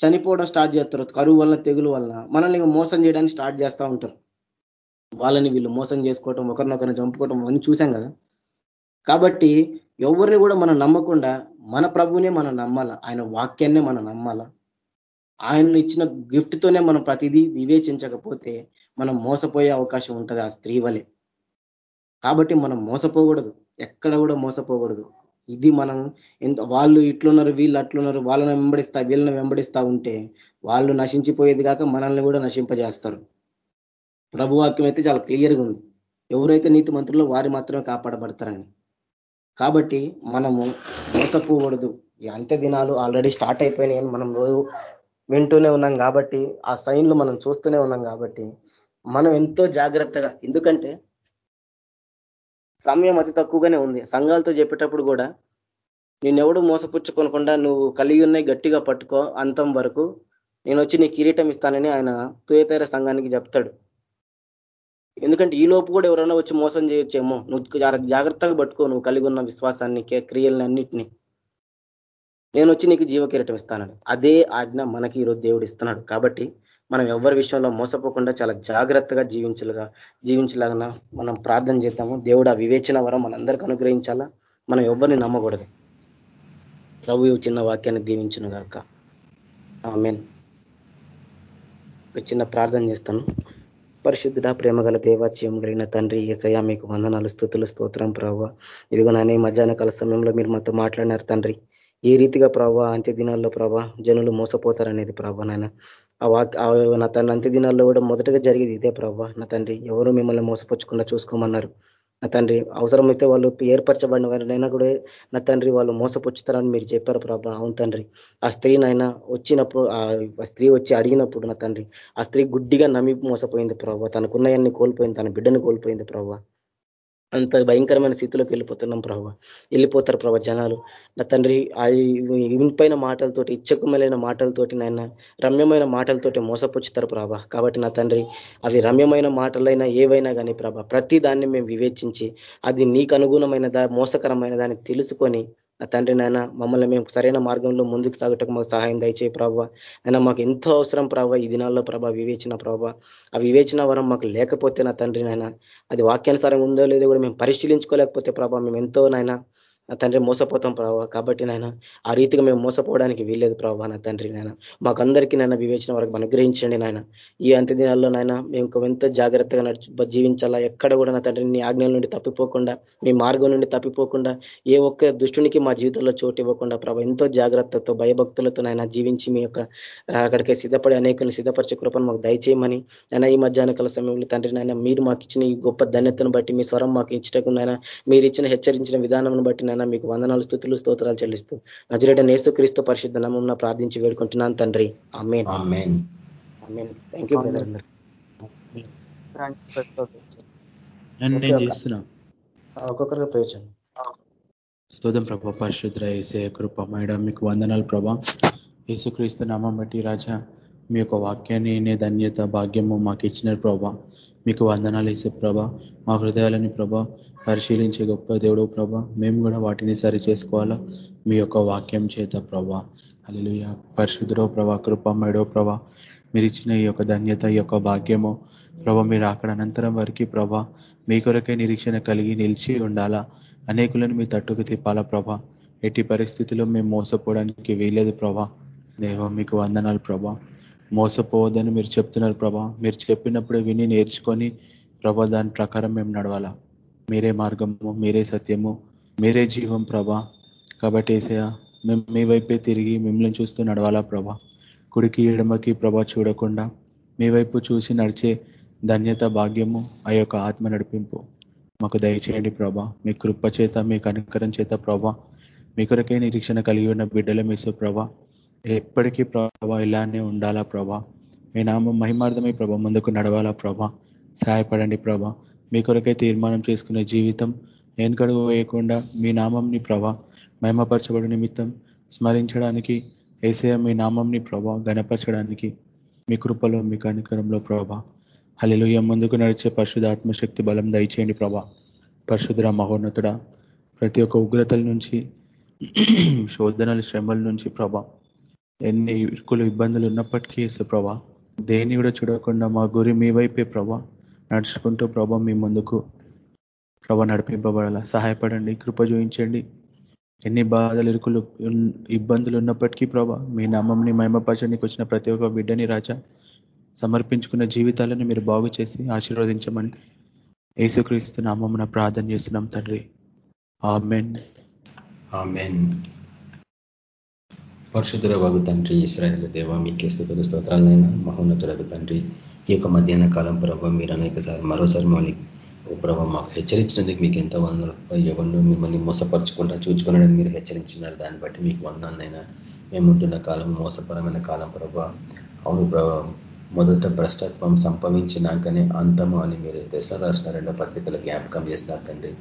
చనిపోవడం స్టార్ట్ చేస్తారు కరువు వలన తెగులు వలన మనల్ని మోసం చేయడానికి స్టార్ట్ చేస్తూ ఉంటారు. వాళ్ళని వీళ్ళు మోసం చేసుకోవటం ఒకరినొకరిని చంపుకోవటం అని చూసాం కదా. కాబట్టి ఎవరిని కూడా మనం నమ్మకుండా మన ప్రభునే మనం నమ్మాల? ఆయన వాక్యాన్నే మనం నమ్మాల? ఆయన ఇచ్చిన గిఫ్ట్ తోనే మనం ప్రతిదీ వివేచించకపోతే మనం మోసపోయే అవకాశం ఉంటుంది ఆ స్త్రీ వలె. కాబట్టి మనం మోసపోకూడదు. ఎక్కడ కూడా మోసపోకూడదు. ఇది మనం ఎంత వాళ్ళు ఇట్లున్నారు వీళ్ళు అట్లున్నారు వాళ్ళని వెంబడిస్తా వీళ్ళని వెంబడిస్తా ఉంటే వాళ్ళు నశించిపోయేది కాక మనల్ని కూడా నశింపజేస్తారు. ప్రభువాక్యం అయితే చాలా క్లియర్గా ఉంది. ఎవరైతే నీతి మంత్రుల్లో వారి మాత్రమే కాపాడబడతారని. కాబట్టి మనము మోసపోకూడదు. ఈ అంత్య దినాలు ఆల్రెడీ స్టార్ట్ అయిపోయినాయని మనం రోజు వింటూనే ఉన్నాం కాబట్టి ఆ సైన్లు మనం చూస్తూనే ఉన్నాం కాబట్టి మనం ఎంతో జాగ్రత్తగా ఎందుకంటే సమయం అతి తక్కువగానే ఉంది. సంఘాలతో చెప్పేటప్పుడు కూడా నేనెవడు మోసపుచ్చుకోనకుండా నువ్వు కలిగి ఉన్నాయి గట్టిగా పట్టుకో అంతం వరకు. నేను వచ్చి నీ కిరీటం ఇస్తానని ఆయన తుయతేర సంఘానికి చెప్తాడు. ఎందుకంటే ఈ లోపు కూడా ఎవరైనా వచ్చి మోసం చేయొచ్చేమో. నువ్వు జాగ్రత్తగా పట్టుకో. నువ్వు కలిగి ఉన్న విశ్వాసాన్ని క్రియల్ని అన్నిటినీ. నేను వచ్చి నీకు జీవ కిరీటం ఇస్తానని. అదే ఆజ్ఞ మనకి ఈరోజు దేవుడు ఇస్తున్నాడు. కాబట్టి మనం ఎవరి విషయంలో మోసపోకుండా చాలా జాగ్రత్తగా జీవించలుగా జీవించలాగా మనం ప్రార్థన చేద్దాము. దేవుడు ఆ వివేచన వరం మనందరికీ అనుగ్రహించాలా? మనం ఎవరిని నమ్మకూడదు. ప్రభు చిన్న వాక్యాన్ని దీవించును గాక. ఆమెన్. ఒక చిన్న ప్రార్థన చేస్తాను. పరిశుద్ధుడ ప్రేమ గల దేవాచ్యం కలిగిన తండ్రి ఏసయ మీకు వందనాలు స్థుతులు స్తోత్రం ప్రభావ ఇదిగో నానే మధ్యాహ్న కాల సమయంలో మీరు మాతో మాట్లాడినారు తండ్రి. ఏ రీతిగా ప్రభావ అంత్య దినాల్లో ప్రభా జనులు మోసపోతారనేది ప్రభా నాయన. ఆ వాక్ నా తండ్రి అంత్య దినాల్లో కూడా మొదటగా జరిగేది ఇదే ప్రభా నా తండ్రి. ఎవరు మిమ్మల్ని మోసపుచ్చకుండా చూసుకోమన్నారు? నా తండ్రి అవసరమైతే వాళ్ళు ఏర్పరచబడిన వారినైనా కూడా నా తండ్రి వాళ్ళు మోసపుచ్చుతారని మీరు చెప్పారు ప్రభా. అవును తండ్రి. ఆ స్త్రీనైనా వచ్చినప్పుడు ఆ స్త్రీ వచ్చి అడిగినప్పుడు నా తండ్రి ఆ స్త్రీ గుడ్డిగా నమ్మి మోసపోయింది ప్రభావ తనకున్నయన్ని కోల్పోయింది తన బిడ్డను కోల్పోయింది ప్రభావ అంత భయంకరమైన స్థితిలోకి వెళ్ళిపోతున్నాం ప్రభావ వెళ్ళిపోతారు ప్రభావ జనాలు. నా తండ్రి ఇంపైన మాటలతోటి ఇచ్చకుమలైన మాటలతోటి నాయన రమ్యమైన మాటలతోటి మోసపుచ్చుతారు ప్రభా. కాబట్టి నా తండ్రి అవి రమ్యమైన మాటలైనా ఏవైనా కానీ ప్రభా ప్రతి దాన్ని మేము వివేచించి అది నీకు అనుగుణమైనదా మోసకరమైన దాన్ని తెలుసుకొని నా తండ్రి నాయన మమ్మల్ని మేము సరైన మార్గంలో ముందుకు సాగటకు మాకు సహాయం దయచే ప్రభావ. అయినా మాకు ఎంతో అవసరం ప్రభావ ఈ దినాల్లో ప్రభా వివేచన ప్రభావ. ఆ వివేచన వరం మాకు లేకపోతే నా తండ్రి నాయన అది వాక్యానుసారం ఉందో లేదో కూడా మేము పరిశీలించుకోలేకపోతే ప్రభావ మేము ఎంతో నాయన నా తండ్రి మోసపోతాం ప్రభావ కాబట్టి నాయన ఆ రీతిగా మేము మోసపోవడానికి వీల్లేదు ప్రభావ నా తండ్రి నాయన. మాకందరికీ నాయన వివేచన వరకు అనుగ్రహించండి నాయన. ఈ అంత్య దినాల్లో నాయన మేము ఎంతో జాగ్రత్తగా నడిచి జీవించాలా ఎక్కడ కూడా నా తండ్రి నీ ఆజ్ఞల నుండి తప్పిపోకుండా మీ మార్గం నుండి తప్పిపోకుండా ఏ ఒక్క దుష్టునికి మా జీవితంలో చోటు ఇవ్వకుండా ప్రభావ ఎంతో జాగ్రత్తతో భయభక్తులతో నాయన జీవించి మీ యొక్క అక్కడికి సిద్ధపడి అనేకలను సిద్ధపరిచే కృపను మాకు దయచేయమని నాయన ఈ మధ్యాహ్న కాల సమయంలో తండ్రి నాయన మీరు మాకు ఇచ్చిన ఈ గొప్ప ధన్యతను బట్టి మీ స్వరం మాకు ఇచ్చటకు నాయన మీరు ఇచ్చిన హెచ్చరించిన విధానం బట్టి నైనా మీకు వందనాలు స్థుతులు స్తోత్రాలు చెల్లిస్తూ నజరేట నేస్తు క్రీస్తు పరిశుద్ధ నామం ప్రార్థించి వేడుకుంటున్నాను తండ్రి. ఆమెన్. థ్యాంక్ యూ బ్రదర్ అందరు ఒక్కొక్కరిగా ప్రయోజనం స్తోదం ప్రభా పరిశుద్ర ఏసే కృప. మేడం మీకు వందనాలు ప్రభా. యేసుక్రీస్తు నామం బట్టి రాజా మీ యొక్క వాక్యాన్ని అనే ధన్యత భాగ్యము మాకు ఇచ్చిన ప్రభా. మీకు వందనాలు వేసే ప్రభా. మా హృదయాలని ప్రభా పరిశీలించే గొప్ప దేవుడు ప్రభా. మేము కూడా వాటిని సరి చేసుకోవాలా? మీ యొక్క వాక్యం చేత ప్రభా. అల్లు పరిశుద్ధుడో ప్రభా కృపమేడో ప్రభా. మీరు ఇచ్చిన ఈ యొక్క ధన్యత ఈ యొక్క భాగ్యము ప్రభా మీరు అక్కడ అనంతరం వరకు ప్రభా మీ కొరకే నిరీక్షణ కలిగి నిలిచి ఉండాలా? అనేకులను మీ తట్టుకు తిప్పాలా ప్రభా? ఎట్టి పరిస్థితుల్లో మేము మోసపోవడానికి వీలేదు ప్రభా. దేవ మీకు వందనాలు ప్రభా. మోసపోవద్దని మీరు చెప్తున్నారు ప్రభా. మీరు చెప్పినప్పుడు విని నేర్చుకొని ప్రభా దాని ప్రకారం మేము నడవాలా. మీరే మార్గము మీరే సత్యము మీరే జీవం ప్రభా. కాబట్టి ఏసయా మేము మీ వైపే తిరిగి మిమ్మల్ని చూస్తూ నడవాలా ప్రభా. కుడికి ఎడమకి ప్రభా చూడకుండా మీ వైపు చూసి నడిచే ధన్యత భాగ్యము ఆ యొక్క ఆత్మ నడిపింపు. మాకు దయచేయండి ప్రభా. మీ కృప చేత మీ కనికరం చేత ప్రభా. మీ కొరకే నిరీక్షణ కలిగి ఉన్న బిడ్డల మీసు ప్రభా. ఎప్పటికీ ప్రభా ఇలానే ఉండాలా ప్రభా? మీ నామం మహిమార్థమై ప్రభా ముందుకు నడవాలా ప్రభా? సహాయపడండి ప్రభా. మీ కొరకే తీర్మానం చేసుకునే జీవితం వెనుకడుగు వేయకుండా మీ నామంని ప్రభా మహిమపరచబడి నిమిత్తం స్మరించడానికి ఏసయ మీ నామంని ప్రభా గణపరచడానికి మీ కృపలో మీ కనికరంలో ప్రభా. హలిలుయ ముందుకు నడిచే పరిశుద్ధాత్మశక్తి బలం దయచేయండి ప్రభా. పరిశుద్ధ మహోన్నతుడ ప్రతి ఒక్క ఉగ్రతల నుంచి శోధనల శ్రమల నుంచి ప్రభా ఎన్ని ఇరుకులు ఇబ్బందులు ఉన్నప్పటికీ వేసే ప్రభా దేన్ని కూడా చూడకుండా మా గురి మీ వైపే ప్రభా నడుచుకుంటూ ప్రభా మీ ముందుకు ప్రభా నడిపింపబడాల. సహాయపడండి కృప చూపించండి. ఎన్ని బాధలు ఇరుకులు ఇబ్బందులు ఉన్నప్పటికీ ప్రభా మీ నామంని మహిమపరచడానికి వచ్చిన ప్రతి ఒక్క బిడ్డని రాజా సమర్పించుకున్న జీవితాలను మీరు బాగు చేసి ఆశీర్వదించమని యేసుక్రీస్తు నామమున ప్రార్థన చేస్తున్నాం తండ్రి. ఆమెన్. ఆమెన్. పరిశుద్ధుల వగు తండ్రి ఇస్రాయల్ దేవ మీకే స్థుతుల స్తోత్రాలైనా మహోన్నతులకు తండ్రి. ఈ యొక్క మధ్యాహ్న కాలం ప్రభావ మీరు అనేక సార్లు మరోసారి మళ్ళీ ఓ ప్రభావ మాకు హెచ్చరించినందుకు మీకు ఎంత వందలు ఎవరిను మిమ్మల్ని మోసపరచకుండా చూచుకున్నాడని మీరు హెచ్చరించినారు. దాన్ని బట్టి మీకు వందనైనా మేము ఉంటున్న కాలం మోసపరమైన కాలం ప్రభావ అవును ప్రభావం మొదట భ్రష్టత్వం సంభవించినాకనే అంతము అని మీరు దశలో రాసిన రెండో పత్రికలో జ్ఞాపకం చేస్తున్నారు తండ్రి.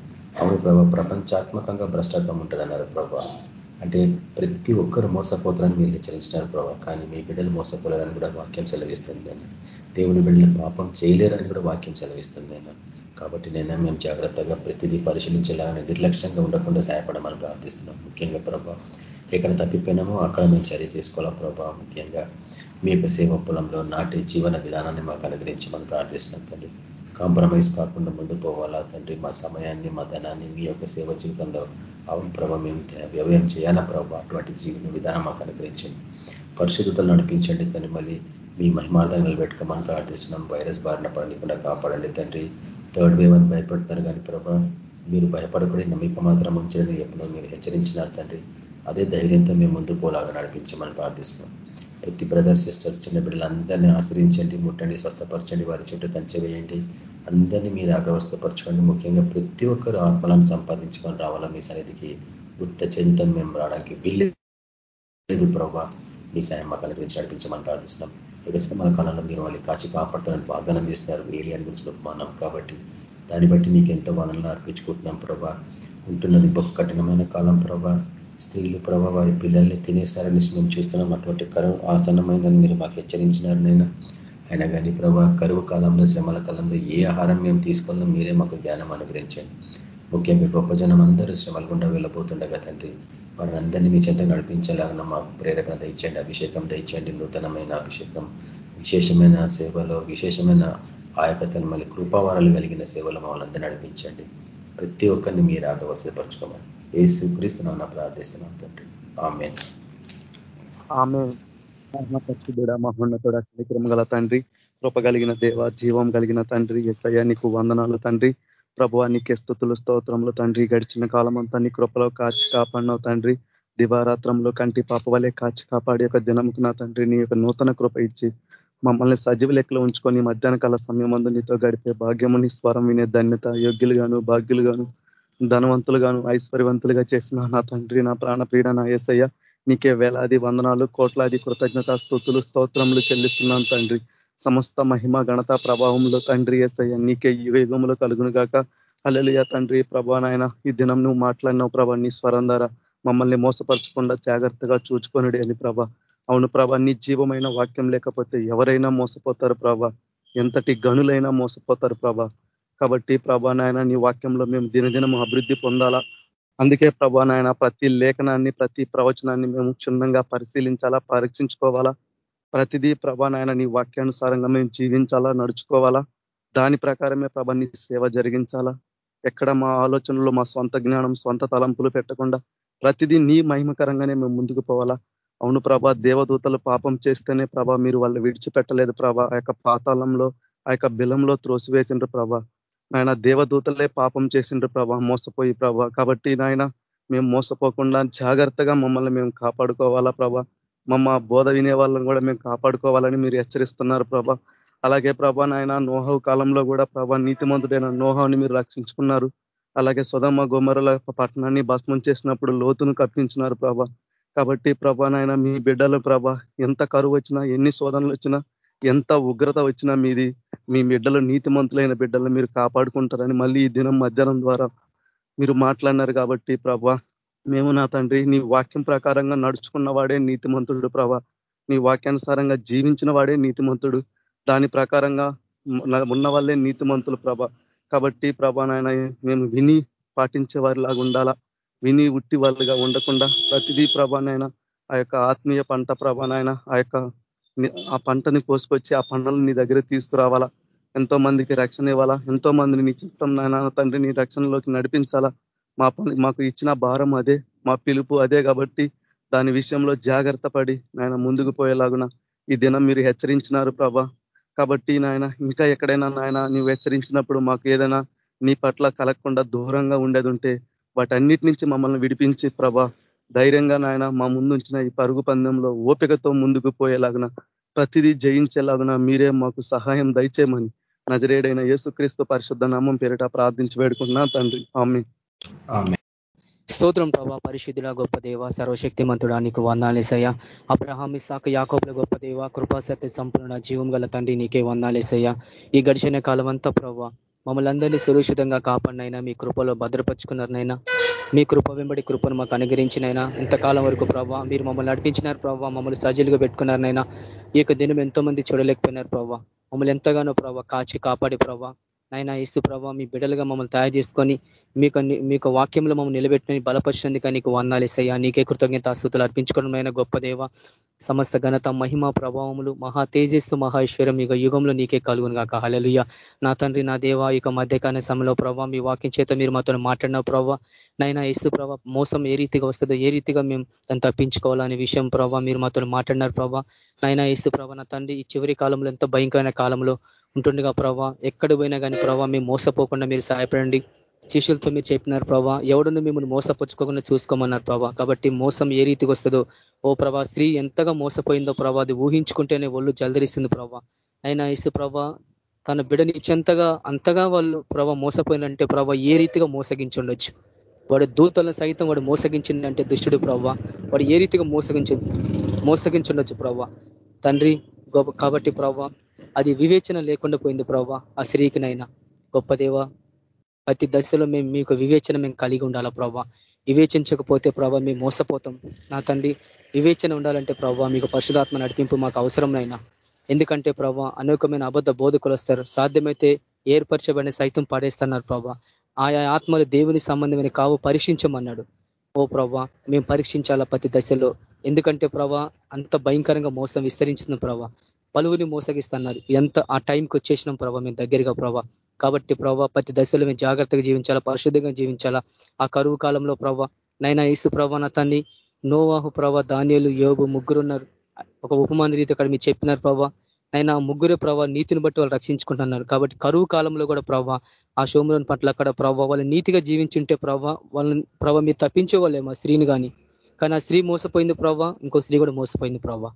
అవును ప్రభావ ప్రపంచాత్మకంగా భ్రష్టత్వం ఉంటుందన్నారు ప్రభా. అంటే ప్రతి ఒక్కరు మోసపోతారని మీరు హెచ్చరించినారు ప్రభావ కానీ మీ బిడ్డలు మోసపోలేరని కూడా వాక్యం సెలవిస్తుంది నేను దేవుని బిడ్డలు పాపం చేయలేరని కూడా వాక్యం సెలవిస్తుంది నేను కాబట్టి నేను మేము జాగ్రత్తగా ప్రతిదీ పరిశీలించేలాగా నిర్లక్ష్యంగా ఉండకుండా సహాయపడమని ప్రార్థిస్తున్నాం. ముఖ్యంగా ప్రభావ ఎక్కడ తప్పిపోయినామో అక్కడ మేము చర్య చేసుకోవాలా ప్రభావ ముఖ్యంగా మీ యొక్క సేవ పొలంలో నాటి జీవన విధానాన్ని మాకు అనుగ్రహించమని ప్రార్థిస్తున్నాం తండ్రి. కాంప్రమైజ్ కాకుండా ముందు పోవాలా? తండ్రి మా సమయాన్ని మా ధనాన్ని మీ యొక్క సేవ జీవితంలో అవును మేము వ్యవయం చేయాలా ప్రభావ అటువంటి జీవిత విధానం మాకు అనుగ్రహించండి. పరిశుద్ధతలు నడిపించండి తండ్రి. మళ్ళీ మీ మహిమార్థం నిలబెట్టుకోమని ప్రార్థిస్తున్నాం. వైరస్ బారిన పడకుండా కాపాడండి తండ్రి. థర్డ్ వేవ్ అని భయపడుతున్నారు కానీ ప్రభా మీరు భయపడకుండా నమ్మిక మాత్రం ఉంచడని ఎప్పుడో మీరు హెచ్చరించినారు తండ్రి. అదే ధైర్యంతో మేము ముందు పోలాగా నడిపించమని ప్రార్థిస్తున్నాం. ప్రతి బ్రదర్ సిస్టర్స్ చిన్న బిడ్డలందరినీ ఆశ్రయించండి ముట్టండి స్వస్థపరచండి వారి చుట్టూ కంచె వేయండి. అందరినీ మీరు అగ్రవస్థపరచుకోండి ముఖ్యంగా ప్రతి ఒక్కరు ఆత్మలను సంపాదించుకొని రావాలా మీ సన్నిధికి? ఉత్త చెంతం మేము రావడానికి వీళ్ళు ప్రభావ మీ సాయం మాకు గురించి నడిపించమని ప్రార్థిస్తున్నాం. ఎగసమాల కాలంలో మీరు వాళ్ళు కాచి కాపాడుతారని వాగ్దానం చేస్తున్నారు. ఏలియాని గురించి గొప్పమానం కాబట్టి దాన్ని బట్టి నీకు ఎంతో వాదనలు అర్పించుకుంటున్నాం ప్రభా. ఉంటున్నది కఠినమైన కాలం ప్రభా. స్త్రీలు ప్రభావ వారి పిల్లల్ని తినేసారని మేము చూస్తున్నాం అటువంటి కరువు ఆసన్నమైందని మీరు మాకు హెచ్చరించినారు నేను అయినా కానీ ప్రభా కరువు కాలంలో శ్రమల కాలంలో ఏ ఆహారం మేము తీసుకున్నా మీరే మాకు జ్ఞానం అనుగ్రహించండి. ముఖ్యంగా గొప్ప జనం అందరూ శ్రమల గుండా వెళ్ళబోతుండగా తండ్రి వారిని అందరినీ మీ చెంత నడిపించేలాగా మాకు ప్రేరేపణ దండి అభిషేకం దండి నూతనమైన అభిషేకం విశేషమైన సేవలో విశేషమైన ఆయకతను మళ్ళీ కృపావారాలు కలిగిన సేవలు మమ్మల్ని అందరూ నడిపించండి. ప్రతి ఒక్కరిని మీరు ఆగవసపరచుకోమని ఏసు క్రీస్తున్నా ప్రార్థిస్తున్నాం తండ్రి. ఆమె ఆమె మహోన్నతుడ మహోన్నతుడ గల తండ్రి కృప కలిగిన దేవ జీవం కలిగిన తండ్రి ఎస్ఐ నీకు వందనాలు తండ్రి. ప్రభు నీకే స్థుతులు స్తోత్రములు తండ్రి. గడిచిన కాలం అంతా నీ కృపలో కాచి కాపాడినావు తండ్రి. దివారాత్రంలో కంటి పాప వలె కాచి కాపాడి యొక్క దినముకు నా తండ్రి నీ యొక్క నూతన కృప ఇచ్చి మమ్మల్ని సజీవ లెక్కలో ఉంచుకొని మధ్యాహ్న కాల సమయం నీతో గడిపే భాగ్యము నీ స్వరం వినే ధన్యత యోగ్యులుగాను భాగ్యులుగాను ధనవంతులుగాను ఐశ్వర్యవంతులుగా చేసిన నా తండ్రి నా ప్రాణ పీడ నా ఏసయ్య నీకే వేలాది వందనాలు కోట్లాది కృతజ్ఞత స్థుతులు స్తోత్రములు చెల్లిస్తున్నాను తండ్రి. సమస్త మహిమ ఘనత ప్రభావంలో తండ్రి ఏసయ్య నీకే యుగ యుగములు కలుగును గాక అల్లెలియ తండ్రి ప్రభా నాయన ఈ దినం నువ్వు మాట్లాడినావు ప్రభా నీ స్వరం ద్వారా మమ్మల్ని మోసపరచకుండా జాగ్రత్తగా చూచుకొనుడి అని ప్రభ. అవును ప్రభా నీ జీవమైన వాక్యం లేకపోతే ఎవరైనా మోసపోతారు ప్రభా. ఎంతటి గనులైనా మోసపోతారు ప్రభా. కాబట్టి ప్రభా నాయన నీ వాక్యంలో మేము దినదినం అభివృద్ధి పొందాలా? అందుకే ప్రభా నాయన ప్రతి లేఖనాన్ని ప్రతి ప్రవచనాన్ని మేము క్షుణ్ణంగా పరిశీలించాలా పరీక్షించుకోవాలా? ప్రతిదీ ప్రభా నాయన నీ వాక్యానుసారంగా మేము జీవించాలా నడుచుకోవాలా? దాని ప్రకారమే ప్రభా నీ సేవ జరిగించాలా? ఎక్కడ మా ఆలోచనలు మా సొంత జ్ఞానం సొంత తలంపులు పెట్టకుండా ప్రతిదీ నీ మహిమకరంగానే మేము ముందుకు పోవాలా? అవును ప్రభా దేవదూతలు పాపం చేస్తేనే ప్రభా మీరు వాళ్ళు విడిచిపెట్టలేదు ప్రభా. ఆ యొక్క పాతాళంలో ఆ యొక్క బిలంలో త్రోసివేసిండ్రు ప్రభా. నాయన దేవదూతలే పాపం చేసిండ్రు ప్రభా మోసపోయి ప్రభా. కాబట్టి నాయన మేము మోసపోకుండా జాగ్రత్తగా మమ్మల్ని మేము కాపాడుకోవాలా ప్రభా. మమ్మ బోధ వినే వాళ్ళని కూడా మేము కాపాడుకోవాలని మీరు హెచ్చరిస్తున్నారు ప్రభా. అలాగే ప్రభా నాయన నోహవు కాలంలో కూడా ప్రభా నీతిమంతుడైన నోహాన్ని మీరు రక్షించుకున్నారు. అలాగే సుధమ్మ గుమ్మరుల పట్టణాన్ని భస్మం చేసినప్పుడు లోతును కప్పించినారు ప్రభా. కాబట్టి ప్రభా నాయన మీ బిడ్డలు ప్రభా ఎంత కరువు వచ్చినా ఎన్ని శోధనలు వచ్చినా ఎంత ఉగ్రత వచ్చినా మీది మీ బిడ్డలు నీతిమంతులైన బిడ్డలను మీరు కాపాడుకుంటారని మళ్ళీ ఈ దినం మధ్యాహ్నం ద్వారా మీరు మాట్లాడినారు కాబట్టి ప్రభా మేము నా తండ్రి నీ వాక్యం ప్రకారంగా నడుచుకున్న వాడే నీతిమంతుడు ప్రభా. నీ వాక్యానుసారంగా జీవించిన వాడే నీతిమంతుడు. దాని ప్రకారంగా ఉన్న వాళ్ళే నీతిమంతులు ప్రభ. కాబట్టి ప్రభా నాయన మేము విని పాటించే వారిలాగా ఉండాలా? విని ఉట్టి వాళ్ళుగా ఉండకుండా ప్రతిదీ ప్రభానైనా ఆ యొక్క ఆత్మీయ పంట ప్రభానైనా ఆ యొక్క ఆ. పంటని కోసుకొచ్చి ఆ పంటలు నీ దగ్గర తీసుకురావాలా? ఎంతో మందికి రక్షణ ఇవ్వాలా? ఎంతో మందిని నీ చిత్తం నాయన తండ్రి నీ రక్షణలోకి నడిపించాలా? మా పని మాకు ఇచ్చిన భారం అదే మా పిలుపు అదే కాబట్టి దాని విషయంలో జాగ్రత్త పడి నాయన ముందుకు పోయేలాగున ఈ దినం మీరు హెచ్చరించినారు ప్రభా. కాబట్టి నాయన ఇంకా ఎక్కడైనా నాయన నువ్వు హెచ్చరించినప్పుడు మాకు ఏదైనా నీ పట్ల కలగకుండా దూరంగా ఉండేది ఉంటే వాటన్నిటి నుంచి మమ్మల్ని విడిపించి ప్రభా. ధైర్యంగా నాయన మా ముందుంచిన ఈ పరుగు పందెంలో ఓపికతో ముందుకు పోయేలాగున ప్రతిదీ జయించేలాగున మీరే మాకు సహాయం దయచేయమని నజరేడైన యేసుక్రీస్తు పరిశుద్ధ నామం పేరిట ప్రార్థించి వేడుకుంటున్నా తండ్రి. ఆమె స్తోత్రం ప్రభా పరిశుద్ధుల గొప్ప దేవ సర్వశక్తిమంతుడా నీకు వందాలేసయ్య అబ్రహాం ఇసాక యాకోబుల గొప్ప దేవ కృపాసత్య సంపూర్ణ జీవం గల తండ్రి నీకే వందాలేసయ్య ఈ గడిచిన కాలం అంతా ప్రభా మమ్మల్ని అందరినీ సురక్షితంగా కాపాడినైనా మీ కృపలో భద్రపరుచుకున్నారనైనా మీ కృప వెంబడి కృపను మాకు అనుగ్రహించినైనా ఇంతకాలం వరకు ప్రభావ మీరు మమ్మల్ని నడిపించినారు ప్రభావ మమ్మల్ని సజీలుగా పెట్టుకున్నారనైనా ఈ యొక్క దినం ఎంతో మంది చూడలేకపోయినారు ప్రభావ మమ్మల్ని ఎంతగానో ప్రభావ కాచి కాపాడి ప్రభావ నైనా ఇసు ప్రభావ మీ బిడ్డలుగా మమ్మల్ని తయారు చేసుకొని మీకు మీకు వాక్యంలో మమ్మల్ని నిలబెట్టిన బలపరిచినందుక నీకు వందాలేసయ్యా నీకే కృతజ్ఞత అర్పించుకోవడం అర్పించుకోవడమైన గొప్ప దేవ. సమస్త ఘనత మహిమ ప్రభావములు మహా తేజస్సు మహేశ్వరం ఇక యుగంలో నీకే కలుగును కాక హలలుయ నా తండ్రి నా దేవ ఇక మధ్యకాల సమయంలో ప్రభావ మీ వాక్యం చేత మీరు మాతో మాట్లాడిన ప్రభావ నైనా ఇసు ప్రభావ మోసం ఏ రీతిగా వస్తుందో ఏ రీతిగా మేము దాన్ని తప్పించుకోవాలనే విషయం ప్రభావ మీరు మాతో మాట్లాడినారు ప్రభావ నైనా ఇసు ప్రభా నా తండ్రి ఈ చివరి కాలంలో ఎంతో భయంకరమైన కాలంలో ఉంటుండగా ప్రభావ ఎక్కడ పోయినా కానీ ప్రభావ మేము మోసపోకుండా మీరు సహాయపడండి. శిష్యులతో మీరు చెప్పినారు ప్రభా ఎవడును మిమ్మల్ని మోసపుచ్చుకోకుండా చూసుకోమన్నారు ప్రభా కాబట్టి మోసం ఏ రీతికి వస్తుందో ఓ ప్రభా స్త్రీ ఎంతగా మోసపోయిందో ప్రభా అది ఊహించుకుంటేనే ఒళ్ళు జల్దరిస్తుంది ప్రభా అయినా ఇసు ప్రభా తన బిడని ఇచ్చేంతగా అంతగా వాళ్ళు ప్రభా మోసపోయినంటే ప్రభా ఏ రీతిగా మోసగించుండొచ్చు? వాడు దూతలను సైతం వాడు మోసగించిందంటే దుష్టుడు ప్రభా వాడు ఏ రీతిగా మోసగించు మోసగించుండొచ్చు ప్రభా తండ్రి గొప్ప కాబట్టి ప్రభా అది వివేచన లేకుండా పోయింది ప్రభా. ఆ స్త్రీకినైనా. గొప్ప దేవ ప్రతి దశలో మేము మీకు వివేచన మేము కలిగి ఉండాలా ప్రభా. వివేచించకపోతే ప్రభా మేము మోసపోతాం. నా తండ్రి వివేచన ఉండాలంటే ప్రభా మీకు పరిశుధాత్మ నడిపింపు మాకు అవసరమైనా ఎందుకంటే ప్రభా అనేకమైన అబద్ధ బోధకులు వస్తారు. సాధ్యమైతే ఏర్పరచబడిన సైతం పడేస్తున్నారు ప్రభా. ఆయా ఆత్మలు దేవుని సంబంధమైన కావు పరీక్షించమన్నాడు. ఓ ప్రభా మేము పరీక్షించాలా ప్రతి దశలో? ఎందుకంటే ప్రభా అంత భయంకరంగా మోసం విస్తరించిన ప్రభా. పలువురిని మోసగిస్తున్నారు. ఎంత ఆ టైంకి వచ్చేసినాం ప్రభావ మేము దగ్గరగా ప్రభావ కాబట్టి ప్రభావ ప్రతి దశలో మేము జాగ్రత్తగా జీవించాలా పరిశుద్ధంగా జీవించాలా. ఆ కరువు కాలంలో ప్రభా నైనా ఈసు ప్రభా నా తన్ని నోవాహు ప్రభా ధాన్యాలు యోగు ముగ్గురున్నారు. ఒక ఉపమాన రీతి అక్కడ మీరు చెప్పినారు ప్రభా. నైనా ముగ్గురే ప్రభావ నీతిని బట్టి వాళ్ళు రక్షించుకుంటున్నారు. కాబట్టి కరువు కాలంలో కూడా ప్రభా ఆ శోమలోని పట్ల అక్కడ ప్రభావ వాళ్ళు నీతిగా జీవించుంటే ప్రభా వాళ్ళని ప్రభావ మీరు తప్పించే వాళ్ళేమో స్త్రీని కానీ కానీ ఆ స్త్రీ మోసపోయింది ప్రభా ఇంకో స్త్రీ కూడా మోసపోయింది ప్రభా.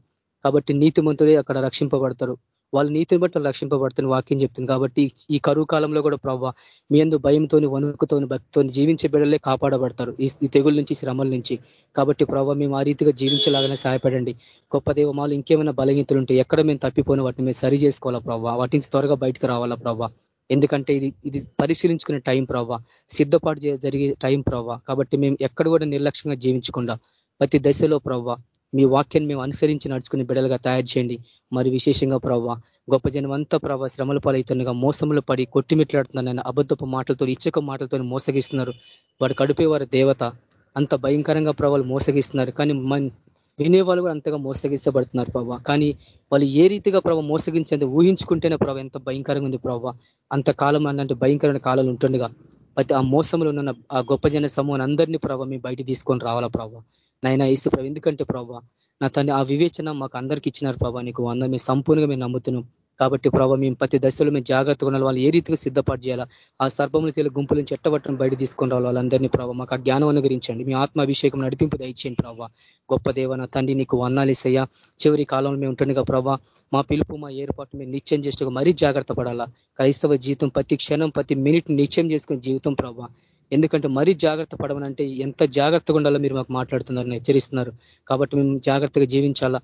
కాబట్టి నీతిమంతుడే అక్కడ రక్షింపబడతారు వాళ్ళు నీతిని బట్టి రక్షింపబడుతున్న వాక్యం చెప్తుంది. కాబట్టి ఈ కరువు కాలంలో కూడా ప్రభావ మీ అందు భయంతోని వణుకుతో భక్తితో జీవించే బిడలే కాపాడబడతారు. ఈ తెగుల నుంచి శ్రమల నుంచి. కాబట్టి ప్రభావ మేము ఆ రీతిగా జీవించలాగానే సహాయపడండి. గొప్ప దేవమాలు ఇంకేమైనా బలహీనతలు ఉంటే ఎక్కడ మేము తప్పిపోయిన వాటిని మేము సరి చేసుకోవాలా ప్రభావ వాటి నుంచి త్వరగా బయటకు రావాలా ప్రభావ ఎందుకంటే ఇది ఇది పరిశీలించుకునే టైం ప్రభావ సిద్ధపాటు జరిగే టైం ప్రభావ కాబట్టి మేము ఎక్కడ కూడా నిర్లక్ష్యంగా జీవించకుండా ప్రతి దశలో ప్రభావ మీ వాక్యాన్ని మేము అనుసరించి నడుచుకుని బిడలుగా తయారు చేయండి. మరి విశేషంగా ప్రభావ గొప్ప జనం అంతా ప్రభావ శ్రమల పాలవుతుండగా మోసములు పడి కొట్టిమిట్లాడుతున్నారు అబద్ధపు మాటలతో ఇచ్చక మాటలతో మోసగిస్తున్నారు. వాడు కడిపే వారి దేవత. అంత భయంకరంగా ప్రభావాలు మోసగిస్తున్నారు. కానీ వినేవాళ్ళు కూడా అంతగా మోసగిస్తబడుతున్నారు ప్రభావ కానీ వాళ్ళు ఏ రీతిగా ప్రభావ మోసగించేది ఊహించుకుంటేనే ప్రభావ ఎంత భయంకరంగా ఉంది ప్రభావ అంత కాలం అన్నట్టు భయంకరమైన కాలాలు ఉంటుండగా ప్రతి ఆ మోసంలో ఉన్న ఆ గొప్ప జన సమూహం అందరినీ ప్రభావ మీ బయట తీసుకొని రావాలా ప్రభావ నైనా ఇసు ప్రభు ఎందుకంటే ప్రభావ నా తన ఆ వివేచన మాకు అందరికి ఇచ్చినారు ప్రభావ నీకు వంద మేము సంపూర్ణంగా మేము నమ్ముతున్నాం. కాబట్టి ప్రభావ మేము ప్రతి దశలో మేము జాగ్రత్తగా ఉండాలి. వాళ్ళు ఏ రీతిగా సిద్ధపాటు చేయాలా? ఆ సర్పములు తేలి గుంపుల నుంచి బయట తీసుకొని రావాలి వాళ్ళందరినీ ప్రభావ మాకు ఆ జ్ఞానం అనుగరించండి మీ ఆత్మాభిషేకం నడిపింపు దయచేయండి ప్రభావ గొప్ప దేవ నా తండ్రి నీకు వందాలేసయ్యా చివరి కాలంలో మేము ఉంటుండగా ప్రభావ మా పిలుపు మా ఏర్పాటు మేము నిత్యం చేస్తూ మరీ జాగ్రత్త పడాలా. క్రైస్తవ జీవితం ప్రతి క్షణం ప్రతి మినిట్ నిత్యం చేసుకునే జీవితం ప్రభావ ఎందుకంటే మరీ జాగ్రత్త పడమనంటే ఎంత జాగ్రత్తగా ఉండాలో మీరు మాకు మాట్లాడుతున్నారు హెచ్చరిస్తున్నారు. కాబట్టి మేము జాగ్రత్తగా జీవించాలా?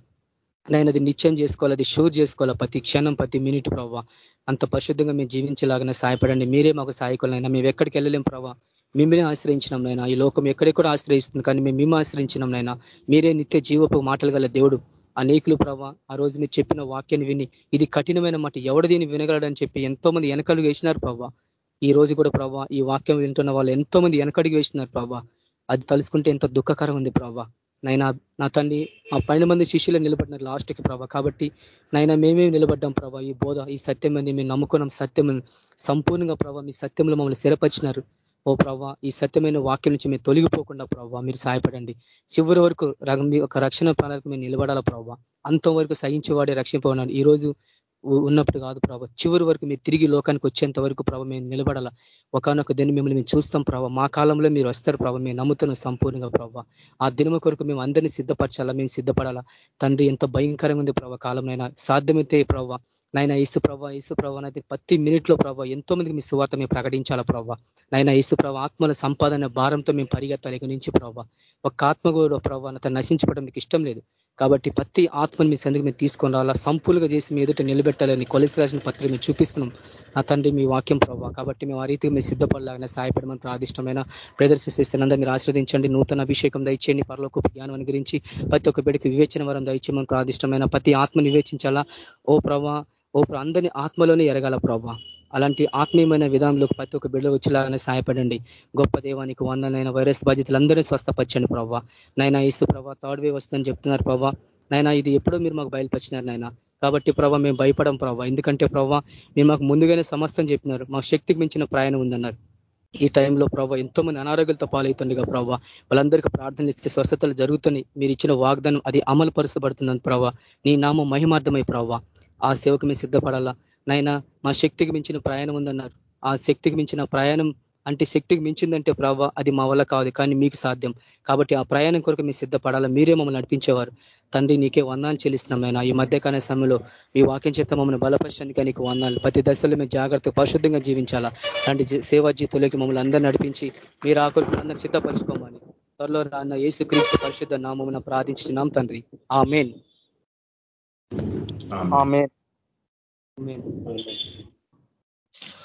నేను అది నిశ్చయం చేసుకోవాలి అది షూర్ చేసుకోవాలి. ప్రతి క్షణం ప్రతి మినిట్ ప్రభావ అంత పరిశుద్ధంగా మేము జీవించేలాగానే సహాయపడండి. మీరే మాకు సహాయకులైనా మేము ఎక్కడికి వెళ్ళలేం ప్రభావ మిమ్మల్ని ఆశ్రయించినాం నైనా ఈ లోకం ఎక్కడెక్కడ ఆశ్రయిస్తుంది కానీ మేము మేము ఆశ్రయించినాం నైనా మీరే నిత్య జీవపు మాటలు గల దేవుడు. అనేకులు ప్రభా ఆ రోజు మీరు చెప్పిన వాక్యాన్ని విని ఇది కఠినమైన మాట. ఎవడు దీన్ని వినగలడని చెప్పి ఎంతో మంది వెనకలు వేసినారు ప్రభా ఈ రోజు కూడా ప్రభా ఈ వాక్యం వింటున్న వాళ్ళు ఎంతో మంది వెనకడిగి వేసినారు ప్రభా అది తలుసుకుంటే ఎంత దుఃఖకరం ఉంది ప్రభా నైనా నా తండ్రి ఆ పన్నెండు మంది శిష్యులు నిలబడినారు లాస్ట్కి ప్రభా. కాబట్టి నైనా మేమేమి నిలబడ్డాం ప్రభా ఈ బోధ ఈ సత్యం అనేది మేము నమ్ముకున్నాం సత్యం సంపూర్ణంగా ప్రభా మీ సత్యంలో మమ్మల్ని స్థిరపరిచినారు. ఓ ప్రభా ఈ సత్యమైన వాక్యం నుంచి మేము తొలగిపోకుండా ప్రభావ మీరు సహాయపడండి. చివరి వరకు ఒక రక్షణ ప్రాణాలకు మేము నిలబడాల ప్రభావ అంతవరకు సహించేవాడే రక్షింపబడినాడు. ఈ రోజు ఉన్నప్పుడు కాదు ప్రభావ చివరి వరకు మీరు తిరిగి లోకానికి వచ్చేంత వరకు ప్రభావ మేము నిలబడాల. ఒకనొక దినం మిమ్మల్ని మేము చూస్తాం ప్రభావ మా కాలంలో మీరు వస్తారు ప్రభావ మేము నమ్ముతున్నాం సంపూర్ణంగా ప్రభావ ఆ దినము కొరకు మేము అందరినీ సిద్ధపరచాలా? మేము సిద్ధపడాలా? తండ్రి ఎంత భయంకరంగా ఉంది ప్రభావ కాలంలో సాధ్యమైతే ప్రభావ నాయన ఈసు ప్రభ ఈసు ప్రభావ అనేది ప్రతి మినిట్లో ప్రభావ ఎంతో మందికి మీ సువార్త మేము ప్రకటించాలా ప్రభావ నాయన ఈసు ప్రభావ ఆత్మల సంపాదన భారంతో మేము పరిగెత్తాలి నుంచి ప్రభావ ఒక ఆత్మ కూడా ప్రభావ తను నశించుకోవడం మీకు ఇష్టం లేదు. కాబట్టి ప్రతి ఆత్మని మీ సందుకు మేము తీసుకొని రావాలా? సంపూలుగా చేసి మీ ఎదుట నిలబెట్టాలని కొలిసి రాసిన పత్రిక మేము చూపిస్తున్నాం. నా తండ్రి మీ వాక్యం ప్రభావ కాబట్టి మేము ఆ రీతికి మీరు సిద్ధపడలాగానే సహాయపడమని ప్రాదిష్టమైన ప్రదర్శిస్తున్నందుకు మీరు ఆశ్రదించండి నూతన అభిషేకం దయచేయండి. పరలోక జ్ఞానం గురించి ప్రతి ఒక్క బిడ్డకి వివేచన వరం దయచేయమని ప్రాదిష్టమైన ప్రతి ఆత్మని వివేచించాలా? ఓ ప్రభా ఓ అందరిని ఆత్మలోనే ఎరగాల ప్రభా అలాంటి ఆత్మీయమైన విధానంలో ప్రతి ఒక్క బిడ్డ వచ్చేలాగానే సహాయపడండి. గొప్ప దేవానికి వందనైన వైరస్ బాధితులందరినీ స్వస్థపరచండి ప్రవ్వ. నైనా ఇసు ప్రభావ థర్డ్ వే వస్తుందని చెప్తున్నారు ప్రవ్వ. నైనా ఇది ఎప్పుడో మీరు మాకు బయలుపరిచినారు నాయన. కాబట్టి ప్రభావ మేము భయపడం ప్రభావ ఎందుకంటే ప్రభావ మేము మాకు ముందుగానే సమస్తం చెప్పినారు. మా శక్తికి మించిన ప్రయాణం ఉందన్నారు. ఈ టైంలో ప్రభావ ఎంతో మంది అనారోగ్యాలతో పాలవుతుండగా ప్రభావ వాళ్ళందరికీ ప్రార్థన ఇస్తే స్వస్థతలు జరుగుతున్నాయి. మీరు ఇచ్చిన వాగ్దానం అది అమలు పరుస్తబడుతుందని ప్రభావ నీ నామం మహిమార్థమై ప్రభావ ఆ సేవకు మేము సిద్ధపడాలా? నైనా మా శక్తికి మించిన ప్రయాణం ఉందన్నారు. ఆ శక్తికి మించిన ప్రయాణం అంటే శక్తికి మించిందంటే ప్రభావ అది మా వల్ల కాదు కానీ మీకు సాధ్యం. కాబట్టి ఆ ప్రయాణం కొరకు మీరు సిద్ధపడాలా? మీరే మమ్మల్ని నడిపించేవారు. తండ్రి నీకే వందాలు చెల్లిస్తున్నాం ఆయన ఈ మధ్యకాల సమయంలో మీ వాక్యం చేత మమ్మల్ని బలపరిచేందుకు నీకు వందాలు ప్రతి దశలో మేము జాగ్రత్త పరిశుద్ధంగా జీవించాలా? అలాంటి సేవా జీతులకి మమ్మల్ని అందరూ నడిపించి మీరు ఆకులు అందరూ సిద్ధపరచుకోమని. త్వరలో రాన్న ఏసుక్రీస్తు పరిశుద్ధ నామమున ప్రార్థించినాం తండ్రి. ఆ మెయిన్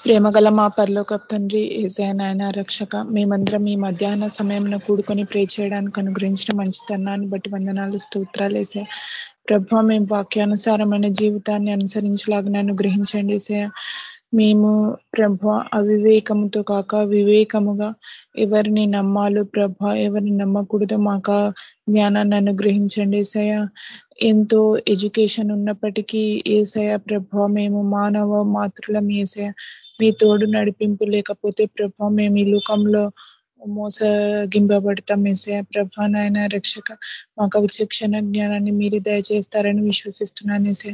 ప్రేమగల మా పరలోక తండ్రి ఏజయ నాయన రక్షక మేమందరం ఈ మధ్యాహ్న సమయంలో కూడుకొని ప్రే చేయడానికి అనుగ్రహించిన మంచి తరుణాన్ని బట్టి వందనాలు స్తోత్రాలు వేసే ప్రభ మేము వాక్యానుసారమైన జీవితాన్ని అనుసరించలాగా అనుగ్రహించండి సే మేము ప్రభ అవివేకముతో కాక వివేకముగా ఎవరిని నమ్మాలో ప్రభ ఎవరిని నమ్మకూడదో మాకు జ్ఞానాన్ని అనుగ్రహించండి సయ ఎంతో ఎడ్యుకేషన్ ఉన్నప్పటికీ ఏసయ ప్రభ మేము మానవ మాతృలం ఏసయ మీ తోడు నడిపింపు లేకపోతే ప్రభ మేము ఈ లోకంలో మోసగింపబడటం మెసే ప్రభ రక్షక మాకు విచక్షణ జ్ఞానాన్ని మీరు దయచేస్తారని విశ్వసిస్తున్నాను సే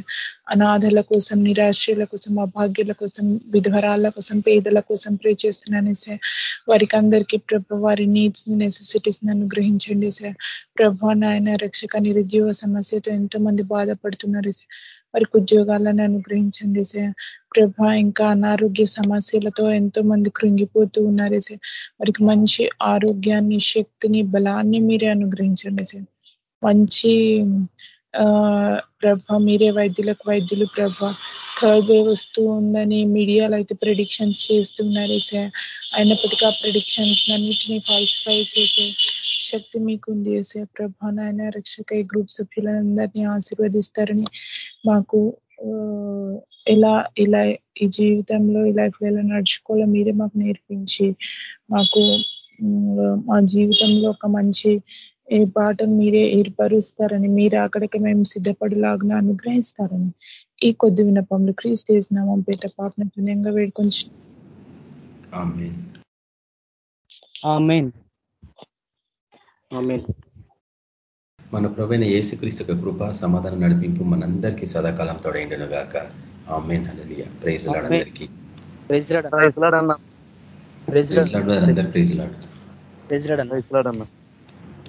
అనాథల కోసం నిరాశ్రయుల కోసం అభాగ్యుల కోసం విధ్వరాల కోసం పేదల కోసం ప్రే చేస్తున్నాను సే వారికి అందరికీ ప్రభ వారి నీడ్స్ నెసెసిటీస్ అనుగ్రహించండి గ్రహించండి సార్ ప్రభా నాయన రక్షక నిరుద్యోగ సమస్యతో ఎంతో మంది బాధపడుతున్నారు సార్ వారికి ఉద్యోగాలను అనుగ్రహించండి సార్ ప్రభ ఇంకా అనారోగ్య సమస్యలతో ఎంతో మంది కృంగిపోతూ ఉన్నారు సార్ వారికి మంచి ఆరోగ్యాన్ని శక్తిని బలాన్ని మీరే అనుగ్రహించండి సార్ మంచి ప్రభ మీరే వైద్యులకు వైద్యులు ప్రభ. థర్డ్ వేవ్ వస్తూ ఉందని మీడియాలో అయితే ప్రిడిక్షన్స్ చేస్తున్నారు సార్. అయినప్పటికీ ఆ ప్రిడిక్షన్స్ అన్నిటినీ ఫాల్సిఫై చేసే శక్తి మీకుంది వేసే ప్రభ. నాయన రక్షక ఈ గ్రూప్ సభ్యులందరినీ ఆశీర్వదిస్తారని మాకు ఎలా ఇలా ఈ జీవితంలో ఇలా ఎలా నడుచుకోవాలో మీరే మాకు నేర్పించి మాకు మా జీవితంలో ఒక మంచి ఏ బాటను మీరే ఏర్పరుస్తారని మీరు అక్కడికి మేము సిద్ధపడిలాగా అనుగ్రహిస్తారని ఈ కొద్ది వినపంలో క్రీస్తు నామం పేట పాపను పుణ్యంగా వేడుకొంచి. మన ప్రవైన ఏసుక్రీస్తు కృప సమాధానం నడిపింపు మనందరికీ సదాకాలం తోడైండను గాక. ఆమెన్. హలలియ ప్రైజ్ లాడ్ అందరికీ. Praise Lord. ప్రైజ్ లాడ్ అందరు. Praise Lord. ప్రైజ్ లాడ్ అన్న.